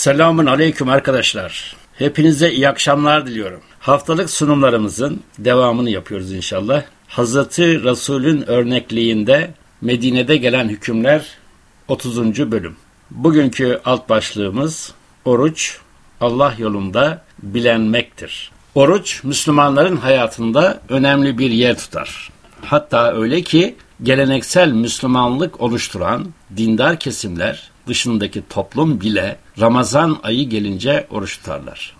Selamun aleyküm arkadaşlar. Hepinize iyi akşamlar diliyorum. Haftalık sunumlarımızın devamını yapıyoruz inşallah. Hazreti Resul'ün örnekliğinde Medine'de gelen hükümler 30. bölüm. Bugünkü alt başlığımız oruç Allah yolunda bilenmektir. Oruç Müslümanların hayatında önemli bir yer tutar. Hatta öyle ki geleneksel Müslümanlık oluşturan dindar kesimler dışındaki toplum bile Ramazan ayı gelince oruç tutarlar.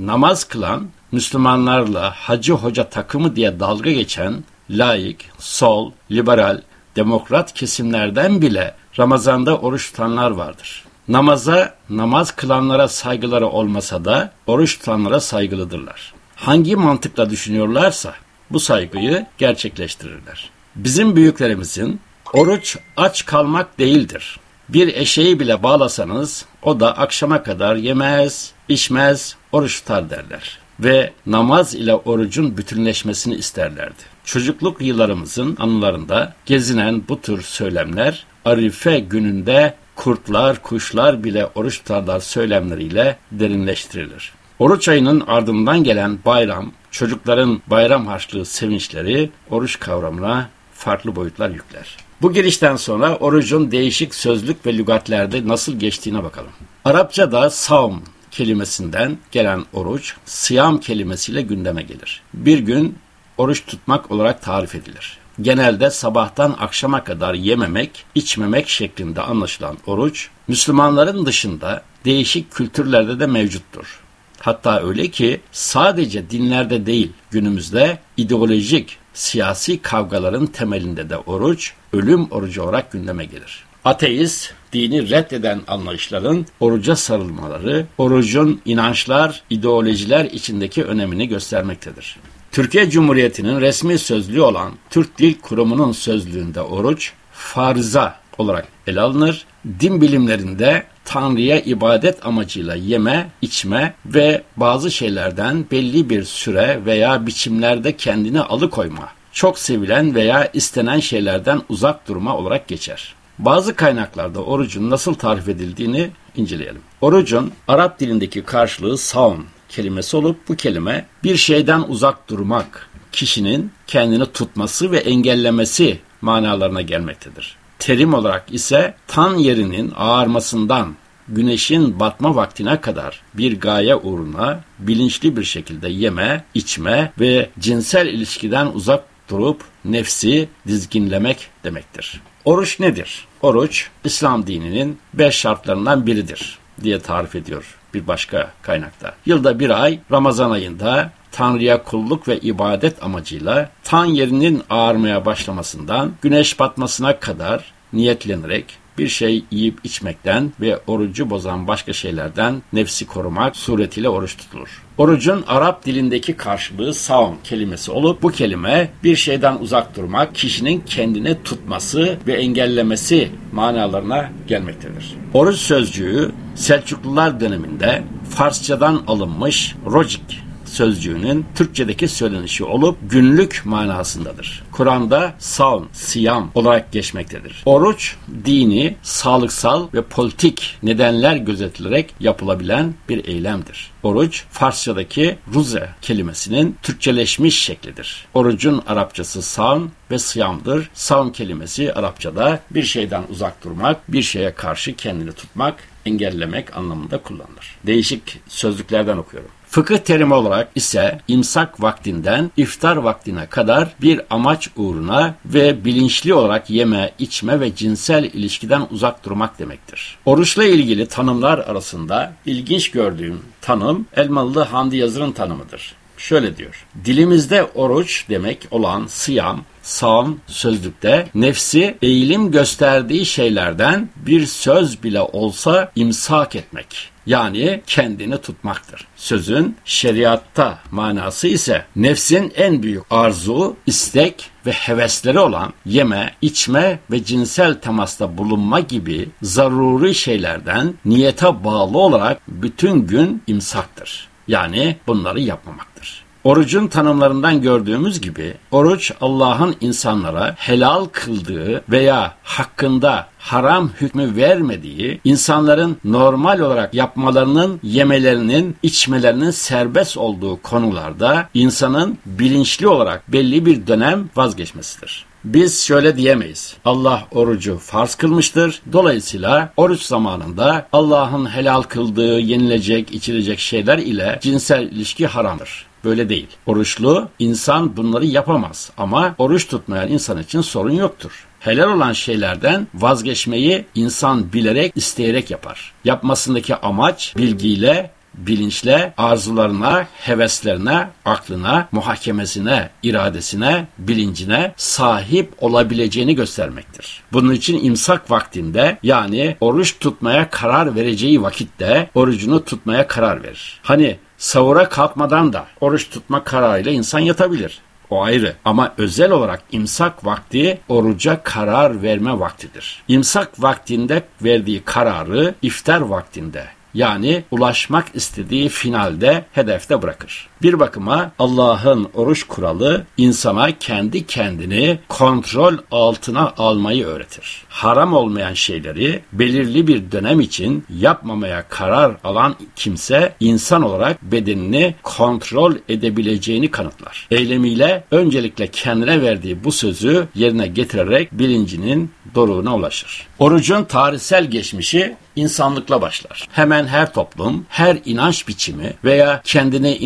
Namaz kılan Müslümanlarla hacı hoca takımı diye dalga geçen laik, sol, liberal, demokrat kesimlerden bile Ramazan'da oruç tutanlar vardır. Namaza, namaz kılanlara saygıları olmasa da oruç tutanlara saygılıdırlar. Hangi mantıkla düşünüyorlarsa bu saygıyı gerçekleştirirler. Bizim büyüklerimizin oruç aç kalmak değildir. Bir eşeği bile bağlasanız o da akşama kadar yemez, içmez, oruç tutar derler. Ve namaz ile orucun bütünleşmesini isterlerdi. Çocukluk yıllarımızın anılarında gezinen bu tür söylemler Arife gününde kurtlar, kuşlar bile oruç tutarlar söylemleriyle derinleştirilir. Oruç ayının ardından gelen bayram, çocukların bayram harçlığı sevinçleri oruç kavramına farklı boyutlar yükler. Bu girişten sonra orucun değişik sözlük ve lügatlerde nasıl geçtiğine bakalım. Arapçada savm kelimesinden gelen oruç, siyam kelimesiyle gündeme gelir. Bir gün oruç tutmak olarak tarif edilir. Genelde sabahtan akşama kadar yememek, içmemek şeklinde anlaşılan oruç, Müslümanların dışında değişik kültürlerde de mevcuttur. Hatta öyle ki sadece dinlerde değil günümüzde ideolojik, siyasi kavgaların temelinde de oruç, ölüm orucu olarak gündeme gelir. Ateist, dini reddeden anlayışların oruca sarılmaları, orucun inançlar, ideolojiler içindeki önemini göstermektedir. Türkiye Cumhuriyeti'nin resmi sözlüğü olan Türk Dil Kurumu'nun sözlüğünde oruç, farza olarak ele alınır. Din bilimlerinde Tanrı'ya ibadet amacıyla yeme, içme ve bazı şeylerden belli bir süre veya biçimlerde kendini alıkoyma, çok sevilen veya istenen şeylerden uzak durma olarak geçer. Bazı kaynaklarda orucun nasıl tarif edildiğini inceleyelim. Orucun Arap dilindeki karşılığı saum kelimesi olup bu kelime bir şeyden uzak durmak, kişinin kendini tutması ve engellemesi manalarına gelmektedir. Terim olarak ise tan yerinin ağarmasından güneşin batma vaktine kadar bir gaye uğruna bilinçli bir şekilde yeme, içme ve cinsel ilişkiden uzak durup nefsi dizginlemek demektir. Oruç nedir? Oruç, İslam dininin beş şartlarından biridir diye tarif ediyor bir başka kaynakta. Yılda bir ay Ramazan ayında Tanrı'ya kulluk ve ibadet amacıyla tan yerinin ağarmaya başlamasından güneş batmasına kadar niyetlenerek bir şey yiyip içmekten ve orucu bozan başka şeylerden nefsi korumak suretiyle oruç tutulur. Orucun Arap dilindeki karşılığı saum kelimesi olup bu kelime bir şeyden uzak durmak, kişinin kendini tutması ve engellemesi manalarına gelmektedir. Oruç sözcüğü Selçuklular döneminde Farsçadan alınmış rojik sözcüğünün Türkçedeki söylenişi olup günlük manasındadır. Kur'an'da savun, siyam olarak geçmektedir. Oruç, dini, sağlıksal ve politik nedenler gözetilerek yapılabilen bir eylemdir. Oruç, Farsçadaki ruze kelimesinin Türkçeleşmiş şeklidir. Orucun Arapçası savun ve siyamdır. Savun kelimesi Arapçada bir şeyden uzak durmak, bir şeye karşı kendini tutmak, engellemek anlamında kullanılır. Değişik sözlüklerden okuyorum. Fıkıh terimi olarak ise imsak vaktinden iftar vaktine kadar bir amaç uğruna ve bilinçli olarak yeme, içme ve cinsel ilişkiden uzak durmak demektir. Oruçla ilgili tanımlar arasında ilginç gördüğüm tanım Elmalı Hamdi Yazır'ın tanımıdır. Şöyle diyor. Dilimizde oruç demek olan siyam, Sam sözlükte nefsi eğilim gösterdiği şeylerden bir söz bile olsa imsak etmek yani kendini tutmaktır. Sözün şeriatta manası ise nefsin en büyük arzu, istek ve hevesleri olan yeme, içme ve cinsel temasta bulunma gibi zaruri şeylerden niyete bağlı olarak bütün gün imsaktır. Yani bunları yapmamaktır. Orucun tanımlarından gördüğümüz gibi oruç Allah'ın insanlara helal kıldığı veya hakkında haram hükmü vermediği, insanların normal olarak yapmalarının, yemelerinin, içmelerinin serbest olduğu konularda insanın bilinçli olarak belli bir dönem vazgeçmesidir. Biz şöyle diyemeyiz. Allah orucu farz kılmıştır. Dolayısıyla oruç zamanında Allah'ın helal kıldığı yenilecek, içilecek şeyler ile cinsel ilişki haramdır. Böyle değil. Oruçlu insan bunları yapamaz ama oruç tutmayan insan için sorun yoktur. Helal olan şeylerden vazgeçmeyi insan bilerek, isteyerek yapar. Yapmasındaki amaç bilgiyle bilinçle arzularına, heveslerine, aklına, muhakemesine, iradesine, bilincine sahip olabileceğini göstermektir. Bunun için imsak vaktinde yani oruç tutmaya karar vereceği vakitte orucunu tutmaya karar verir. Hani sahura kalkmadan da oruç tutma kararıyla insan yatabilir. O ayrı. Ama özel olarak imsak vakti oruca karar verme vaktidir. İmsak vaktinde verdiği kararı iftar vaktinde yani ulaşmak istediği finalde hedefte bırakır. Bir bakıma Allah'ın oruç kuralı insana kendi kendini kontrol altına almayı öğretir. Haram olmayan şeyleri belirli bir dönem için yapmamaya karar alan kimse insan olarak bedenini kontrol edebileceğini kanıtlar. Eylemiyle öncelikle kendine verdiği bu sözü yerine getirerek bilincinin doruğuna ulaşır. Orucun tarihsel geçmişi insanlıkla başlar. Hemen her toplum, her inanç biçimi veya kendini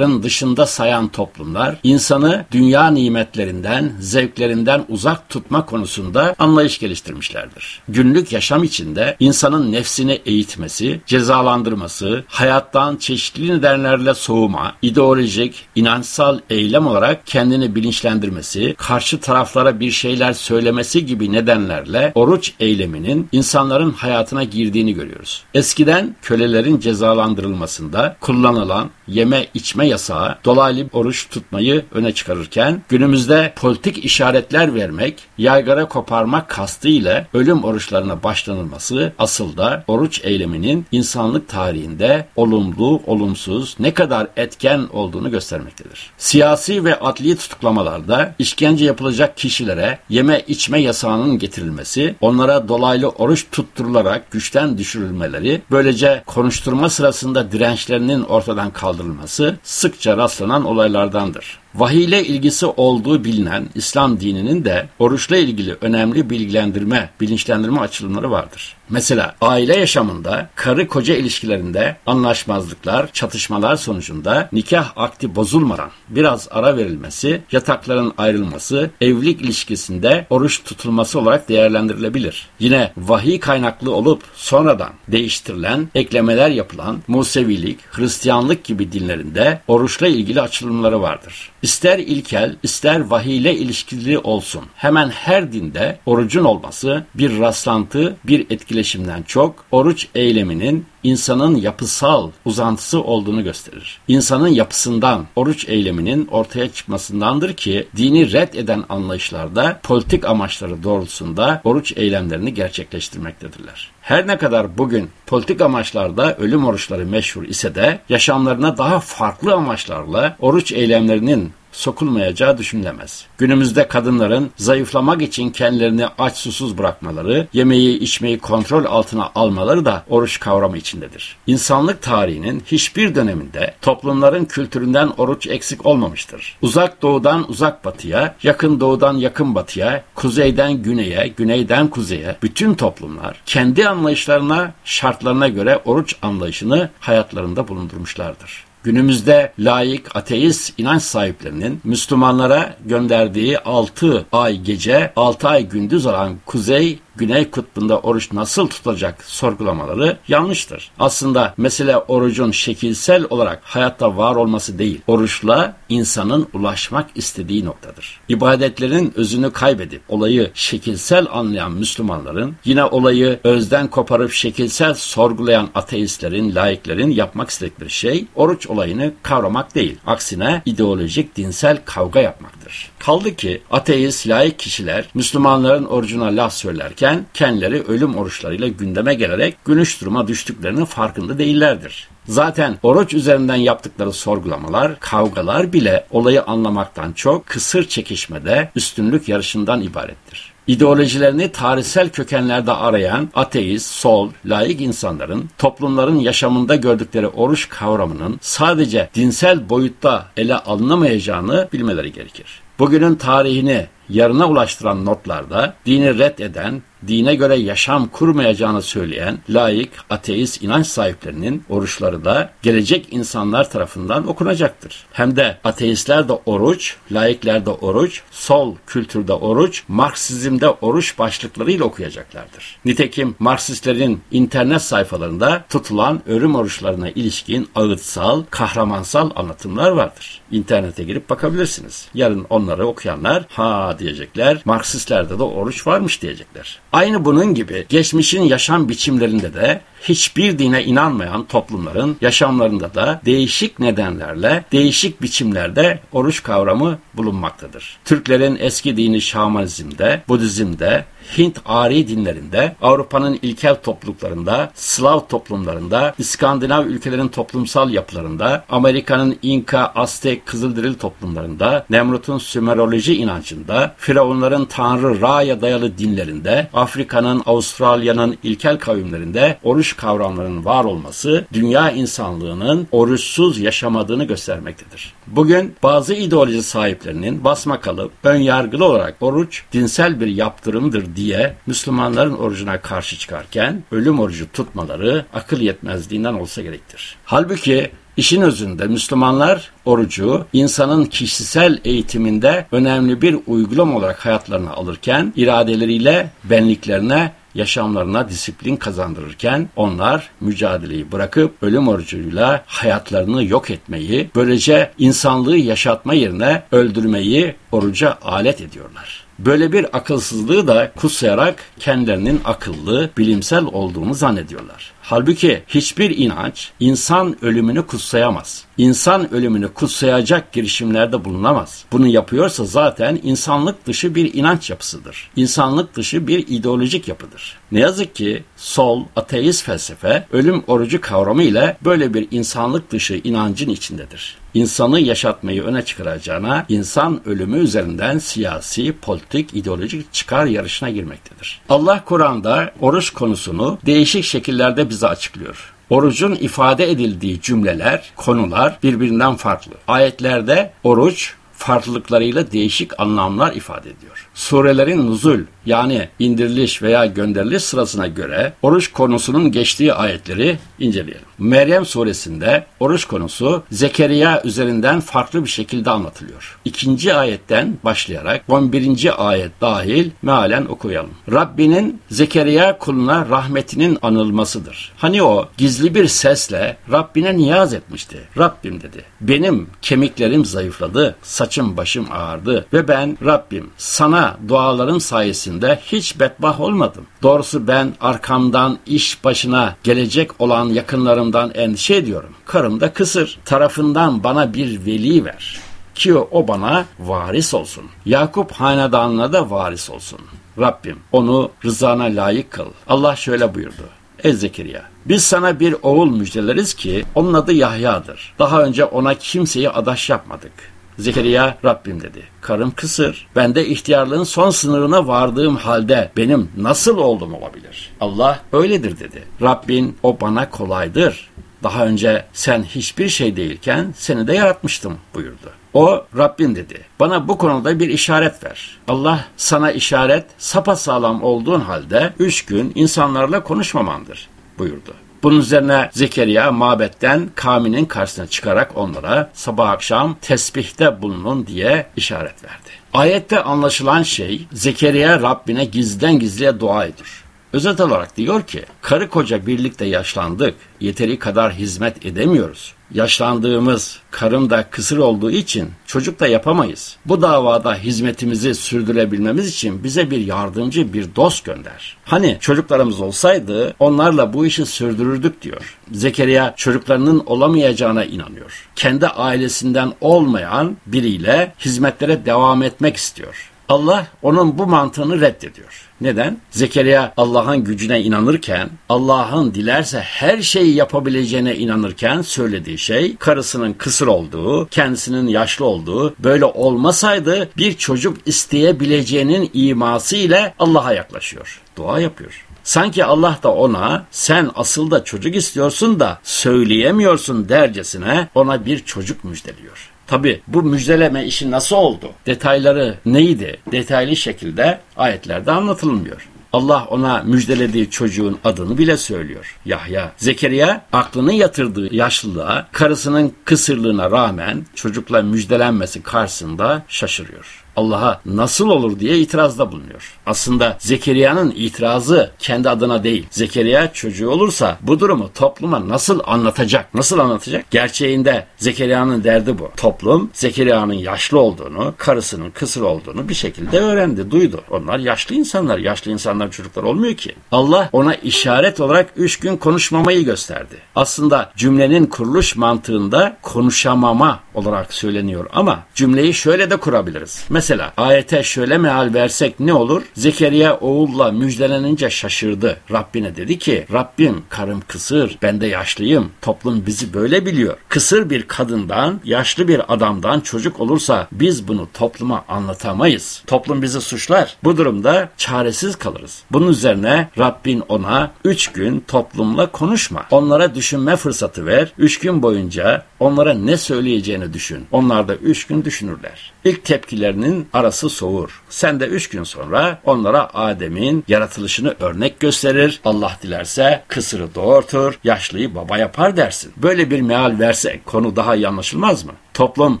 inançların dışında sayan toplumlar insanı dünya nimetlerinden, zevklerinden uzak tutma konusunda anlayış geliştirmişlerdir. Günlük yaşam içinde insanın nefsini eğitmesi, cezalandırması, hayattan çeşitli nedenlerle soğuma, ideolojik, inançsal eylem olarak kendini bilinçlendirmesi, karşı taraflara bir şeyler söylemesi gibi nedenlerle oruç eyleminin insanların hayatına girdiğini görüyoruz. Eskiden kölelerin cezalandırılmasında kullanılan yeme içme yasağı dolaylı oruç tutmayı öne çıkarırken günümüzde politik işaretler vermek, yaygara koparmak kastı ile ölüm oruçlarına başlanılması asıl da oruç eyleminin insanlık tarihinde olumlu, olumsuz, ne kadar etken olduğunu göstermektedir. Siyasi ve adli tutuklamalarda işkence yapılacak kişilere yeme içme yasağının getirilmesi, onlara dolaylı oruç tutturularak güçten düşürülmeleri, böylece konuşturma sırasında dirençlerinin ortadan kaldırılması sıkça rastlanan olaylardandır. Vahiy ile ilgisi olduğu bilinen İslam dininin de oruçla ilgili önemli bilgilendirme, bilinçlendirme açılımları vardır. Mesela aile yaşamında karı koca ilişkilerinde anlaşmazlıklar, çatışmalar sonucunda nikah akti bozulmadan biraz ara verilmesi, yatakların ayrılması, evlilik ilişkisinde oruç tutulması olarak değerlendirilebilir. Yine vahiy kaynaklı olup sonradan değiştirilen, eklemeler yapılan Musevilik, Hristiyanlık gibi dinlerinde oruçla ilgili açılımları vardır. İster ilkel, ister vahiy ile ilişkili olsun. Hemen her dinde orucun olması bir rastlantı, bir etkileşimden çok oruç eyleminin insanın yapısal uzantısı olduğunu gösterir. İnsanın yapısından, oruç eyleminin ortaya çıkmasındandır ki dini red eden anlayışlarda politik amaçları doğrultusunda oruç eylemlerini gerçekleştirmektedirler. Her ne kadar bugün politik amaçlarda ölüm oruçları meşhur ise de yaşamlarına daha farklı amaçlarla oruç eylemlerinin sokulmayacağı düşünülemez. Günümüzde kadınların zayıflamak için kendilerini aç susuz bırakmaları, yemeği içmeyi kontrol altına almaları da oruç kavramı içindedir. İnsanlık tarihinin hiçbir döneminde toplumların kültüründen oruç eksik olmamıştır. Uzak doğudan uzak batıya, yakın doğudan yakın batıya, kuzeyden güneye, güneyden kuzeye bütün toplumlar kendi anlayışlarına, şartlarına göre oruç anlayışını hayatlarında bulundurmuşlardır. Günümüzde laik, ateist inanç sahiplerinin Müslümanlara gönderdiği 6 ay gece, 6 ay gündüz olan Kuzey Güney Kutbu'nda oruç nasıl tutacak sorgulamaları yanlıştır. Aslında mesele orucun şekilsel olarak hayatta var olması değil, oruçla insanın ulaşmak istediği noktadır. İbadetlerin özünü kaybedip olayı şekilsel anlayan Müslümanların, yine olayı özden koparıp şekilsel sorgulayan ateistlerin, laiklerin yapmak istedikleri şey oruç olayını kavramak değil. Aksine ideolojik, dinsel kavga yapmaktır. Kaldı ki ateist, laik kişiler Müslümanların orucuna laf söylerken ederken kendileri ölüm oruçlarıyla gündeme gelerek gülüş duruma düştüklerinin farkında değillerdir. Zaten oruç üzerinden yaptıkları sorgulamalar, kavgalar bile olayı anlamaktan çok kısır çekişmede üstünlük yarışından ibarettir. İdeolojilerini tarihsel kökenlerde arayan ateist, sol, laik insanların toplumların yaşamında gördükleri oruç kavramının sadece dinsel boyutta ele alınamayacağını bilmeleri gerekir. Bugünün tarihini yarına ulaştıran notlarda dini red eden, dine göre yaşam kurmayacağını söyleyen laik, ateist inanç sahiplerinin oruçları da gelecek insanlar tarafından okunacaktır. Hem de ateistler de oruç, laikler de oruç, sol kültürde oruç, Marksizmde oruç başlıklarıyla okuyacaklardır. Nitekim Marksistlerin internet sayfalarında tutulan ölüm oruçlarına ilişkin ağıtsal, kahramansal anlatımlar vardır. İnternete girip bakabilirsiniz. Yarın onları okuyanlar ha diyecekler. Marksistlerde de oruç varmış diyecekler. Aynı bunun gibi geçmişin yaşam biçimlerinde de hiçbir dine inanmayan toplumların yaşamlarında da değişik nedenlerle, değişik biçimlerde oruç kavramı bulunmaktadır. Türklerin eski dini Şamanizmde, Budizm'de, Hint ari dinlerinde, Avrupa'nın ilkel topluluklarında, Slav toplumlarında, İskandinav ülkelerin toplumsal yapılarında, Amerika'nın İnka, Aztek, Kızılderili toplumlarında, Nemrut'un Sümeroloji inancında, Firavunların Tanrı Ra'ya dayalı dinlerinde, Afrika'nın, Avustralya'nın ilkel kavimlerinde oruç kavramlarının var olması dünya insanlığının oruçsuz yaşamadığını göstermektedir. Bugün bazı ideoloji sahiplerinin basma kalıp ön yargılı olarak oruç dinsel bir yaptırımdır diye Müslümanların orucuna karşı çıkarken ölüm orucu tutmaları akıl yetmezliğinden olsa gerektir. Halbuki İşin özünde Müslümanlar orucu insanın kişisel eğitiminde önemli bir uygulama olarak hayatlarına alırken iradeleriyle benliklerine yaşamlarına disiplin kazandırırken onlar mücadeleyi bırakıp ölüm orucuyla hayatlarını yok etmeyi, böylece insanlığı yaşatma yerine öldürmeyi oruca alet ediyorlar. Böyle bir akılsızlığı da kutsayarak kendilerinin akıllı, bilimsel olduğunu zannediyorlar. Halbuki hiçbir inanç insan ölümünü kutsayamaz. İnsan ölümünü kutsayacak girişimlerde bulunamaz. Bunu yapıyorsa zaten insanlık dışı bir inanç yapısıdır. İnsanlık dışı bir ideolojik yapıdır. Ne yazık ki sol, ateist felsefe ölüm orucu kavramı ile böyle bir insanlık dışı inancın içindedir. İnsanı yaşatmayı öne çıkaracağına insan ölümü üzerinden siyasi, politik, ideolojik çıkar yarışına girmektedir. Allah Kur'an'da oruç konusunu değişik şekillerde bize açıklıyor. Orucun ifade edildiği cümleler, konular birbirinden farklı. Ayetlerde oruç farklılıklarıyla değişik anlamlar ifade ediyor. Surelerin nuzul yani indiriliş veya gönderiliş sırasına göre oruç konusunun geçtiği ayetleri inceleyelim. Meryem suresinde oruç konusu Zekeriya üzerinden farklı bir şekilde anlatılıyor. İkinci ayetten başlayarak 11. ayet dahil mealen okuyalım. Rabbinin Zekeriya kuluna rahmetinin anılmasıdır. Hani o gizli bir sesle Rabbine niyaz etmişti. Rabbim dedi. Benim kemiklerim zayıfladı, saçım başım ağardı ve ben Rabbim sana dualarım sayesinde hiç bedbah olmadım. Doğrusu ben arkamdan iş başına gelecek olan yakınlarımdan endişe ediyorum. Karım da kısır. Tarafından bana bir veli ver ki o bana varis olsun. Yakup hanedanına da varis olsun. Rabbim onu rızana layık kıl. Allah şöyle buyurdu. Ey Zekeriya, biz sana bir oğul müjdeleriz ki onun adı Yahya'dır. Daha önce ona kimseyi adaş yapmadık. Zekeriya Rabbim dedi. Karım kısır. Ben de ihtiyarlığın son sınırına vardığım halde benim nasıl oldum olabilir? Allah öyledir dedi. Rabbin o bana kolaydır. Daha önce sen hiçbir şey değilken seni de yaratmıştım buyurdu. O Rabbim dedi. Bana bu konuda bir işaret ver. Allah sana işaret sapasağlam olduğun halde üç gün insanlarla konuşmamandır buyurdu. Bunun üzerine Zekeriya mabetten kavminin karşısına çıkarak onlara sabah akşam tesbihte bulunun diye işaret verdi. Ayette anlaşılan şey Zekeriya Rabbine gizden gizliye dua ediyor. Özet olarak diyor ki, karı koca birlikte yaşlandık, yeteri kadar hizmet edemiyoruz yaşlandığımız, karım da kısır olduğu için çocuk da yapamayız. Bu davada hizmetimizi sürdürebilmemiz için bize bir yardımcı, bir dost gönder. Hani çocuklarımız olsaydı onlarla bu işi sürdürürdük diyor. Zekeriya çocuklarının olamayacağına inanıyor. Kendi ailesinden olmayan biriyle hizmetlere devam etmek istiyor. Allah onun bu mantığını reddediyor. Neden? Zekeriya Allah'ın gücüne inanırken, Allah'ın dilerse her şeyi yapabileceğine inanırken söylediği şey karısının kısır olduğu, kendisinin yaşlı olduğu, böyle olmasaydı bir çocuk isteyebileceğinin iması ile Allah'a yaklaşıyor. Dua yapıyor. Sanki Allah da ona sen asıl da çocuk istiyorsun da söyleyemiyorsun dercesine ona bir çocuk müjdeliyor. Tabi bu müjdeleme işi nasıl oldu? Detayları neydi? Detaylı şekilde ayetlerde anlatılmıyor. Allah ona müjdelediği çocuğun adını bile söylüyor. Yahya. Zekeriya aklını yatırdığı yaşlılığa, karısının kısırlığına rağmen çocukla müjdelenmesi karşısında şaşırıyor. Allah'a nasıl olur diye itirazda bulunuyor. Aslında Zekeriya'nın itirazı kendi adına değil. Zekeriya çocuğu olursa bu durumu topluma nasıl anlatacak? Nasıl anlatacak? Gerçeğinde Zekeriya'nın derdi bu. Toplum Zekeriya'nın yaşlı olduğunu, karısının kısır olduğunu bir şekilde öğrendi, duydu. Onlar yaşlı insanlar. Yaşlı insanlar çocuklar olmuyor ki. Allah ona işaret olarak üç gün konuşmamayı gösterdi. Aslında cümlenin kuruluş mantığında konuşamama olarak söyleniyor ama cümleyi şöyle de kurabiliriz. Mesela Mesela ayete şöyle meal versek ne olur? Zekeriya oğulla müjdelenince şaşırdı. Rabbine dedi ki Rabbim karım kısır ben de yaşlıyım. Toplum bizi böyle biliyor. Kısır bir kadından yaşlı bir adamdan çocuk olursa biz bunu topluma anlatamayız. Toplum bizi suçlar. Bu durumda çaresiz kalırız. Bunun üzerine Rabbin ona üç gün toplumla konuşma. Onlara düşünme fırsatı ver. Üç gün boyunca onlara ne söyleyeceğini düşün. Onlar da üç gün düşünürler. İlk tepkilerinin arası soğur. Sen de üç gün sonra onlara Adem'in yaratılışını örnek gösterir. Allah dilerse kısırı doğurtur, yaşlıyı baba yapar dersin. Böyle bir meal versek konu daha iyi anlaşılmaz mı? Toplum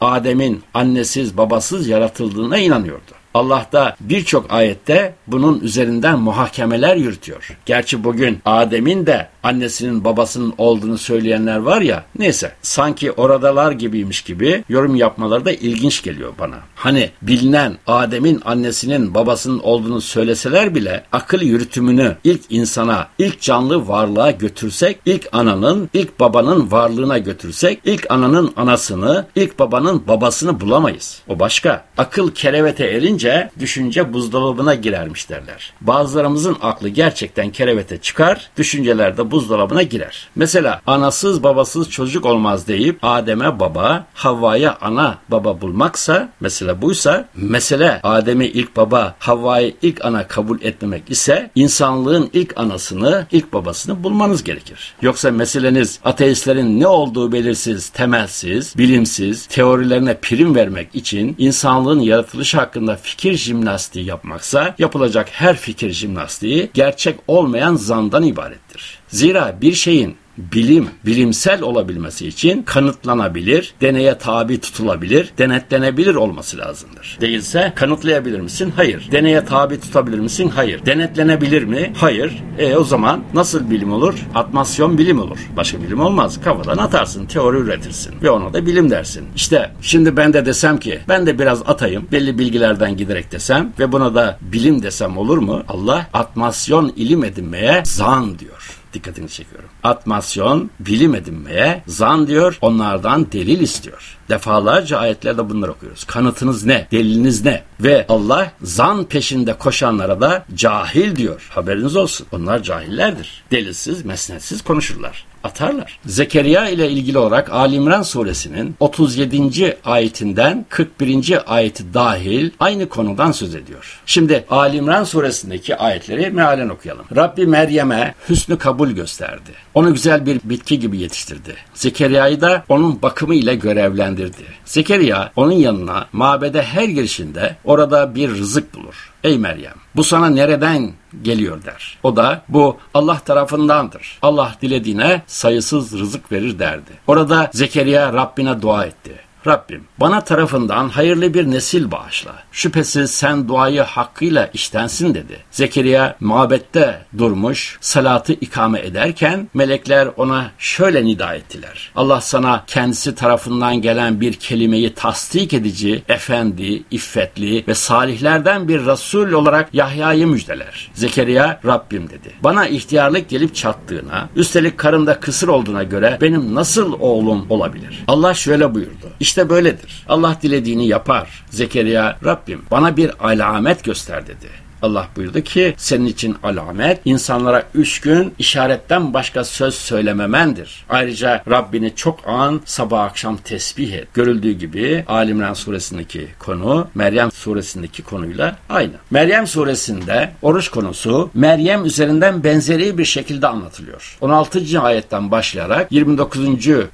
Adem'in annesiz babasız yaratıldığına inanıyordu. Allah da birçok ayette bunun üzerinden muhakemeler yürütüyor. Gerçi bugün Adem'in de annesinin babasının olduğunu söyleyenler var ya neyse sanki oradalar gibiymiş gibi yorum yapmaları da ilginç geliyor bana. Hani bilinen Adem'in annesinin babasının olduğunu söyleseler bile akıl yürütümünü ilk insana, ilk canlı varlığa götürsek, ilk ananın, ilk babanın varlığına götürsek, ilk ananın anasını, ilk babanın babasını bulamayız. O başka. Akıl kerevete erince düşünce buzdolabına girermiş derler. Bazılarımızın aklı gerçekten kerevete çıkar, düşünceler de buzdolabına girer. Mesela anasız babasız çocuk olmaz deyip Adem'e baba, Havva'ya ana baba bulmaksa, mesela buysa, mesele Adem'i ilk baba, Havva'yı ilk ana kabul etmemek ise insanlığın ilk anasını, ilk babasını bulmanız gerekir. Yoksa meseleniz ateistlerin ne olduğu belirsiz, temelsiz, bilimsiz, teorilerine prim vermek için insanlığın yaratılışı hakkında fikir jimnastiği yapmaksa yapılacak her fikir jimnastiği gerçek olmayan zandan ibarettir. Zira bir şeyin bilim, bilimsel olabilmesi için kanıtlanabilir, deneye tabi tutulabilir, denetlenebilir olması lazımdır. Değilse kanıtlayabilir misin? Hayır. Deneye tabi tutabilir misin? Hayır. Denetlenebilir mi? Hayır. E o zaman nasıl bilim olur? Atmasyon bilim olur. Başka bilim olmaz. Kafadan atarsın, teori üretirsin ve ona da bilim dersin. İşte şimdi ben de desem ki ben de biraz atayım, belli bilgilerden giderek desem ve buna da bilim desem olur mu? Allah atmasyon ilim edinmeye zan diyor dikkatini çekiyorum. Atmasyon, bilim edinmeye, zan diyor, onlardan delil istiyor. Defalarca ayetlerde bunları okuyoruz. Kanıtınız ne? Deliliniz ne? Ve Allah zan peşinde koşanlara da cahil diyor. Haberiniz olsun. Onlar cahillerdir. Delilsiz, mesnetsiz konuşurlar atarlar. Zekeriya ile ilgili olarak Ali İmran suresinin 37. ayetinden 41. ayeti dahil aynı konudan söz ediyor. Şimdi Ali İmran suresindeki ayetleri mealen okuyalım. Rabbi Meryem'e hüsnü kabul gösterdi. Onu güzel bir bitki gibi yetiştirdi. Zekeriya'yı da onun bakımı ile görevlendirdi. Zekeriya onun yanına mabede her girişinde orada bir rızık bulur. Ey Meryem bu sana nereden geliyor der. O da bu Allah tarafındandır. Allah dilediğine sayısız rızık verir derdi. Orada Zekeriya Rabbine dua etti. Rabbim bana tarafından hayırlı bir nesil bağışla. Şüphesiz sen duayı hakkıyla iştensin dedi. Zekeriya mabette durmuş salatı ikame ederken melekler ona şöyle nida ettiler. Allah sana kendisi tarafından gelen bir kelimeyi tasdik edici, efendi, iffetli ve salihlerden bir Resul olarak Yahya'yı müjdeler. Zekeriya Rabbim dedi. Bana ihtiyarlık gelip çattığına, üstelik karımda kısır olduğuna göre benim nasıl oğlum olabilir? Allah şöyle buyurdu. İşte İşte böyledir. Allah dilediğini yapar. Zekeriya Rabbim bana bir alamet göster dedi. Allah buyurdu ki senin için alamet insanlara üç gün işaretten başka söz söylememendir. Ayrıca Rabbini çok an sabah akşam tesbih et. Görüldüğü gibi Alimran suresindeki konu Meryem suresindeki konuyla aynı. Meryem suresinde oruç konusu Meryem üzerinden benzeri bir şekilde anlatılıyor. 16. ayetten başlayarak 29.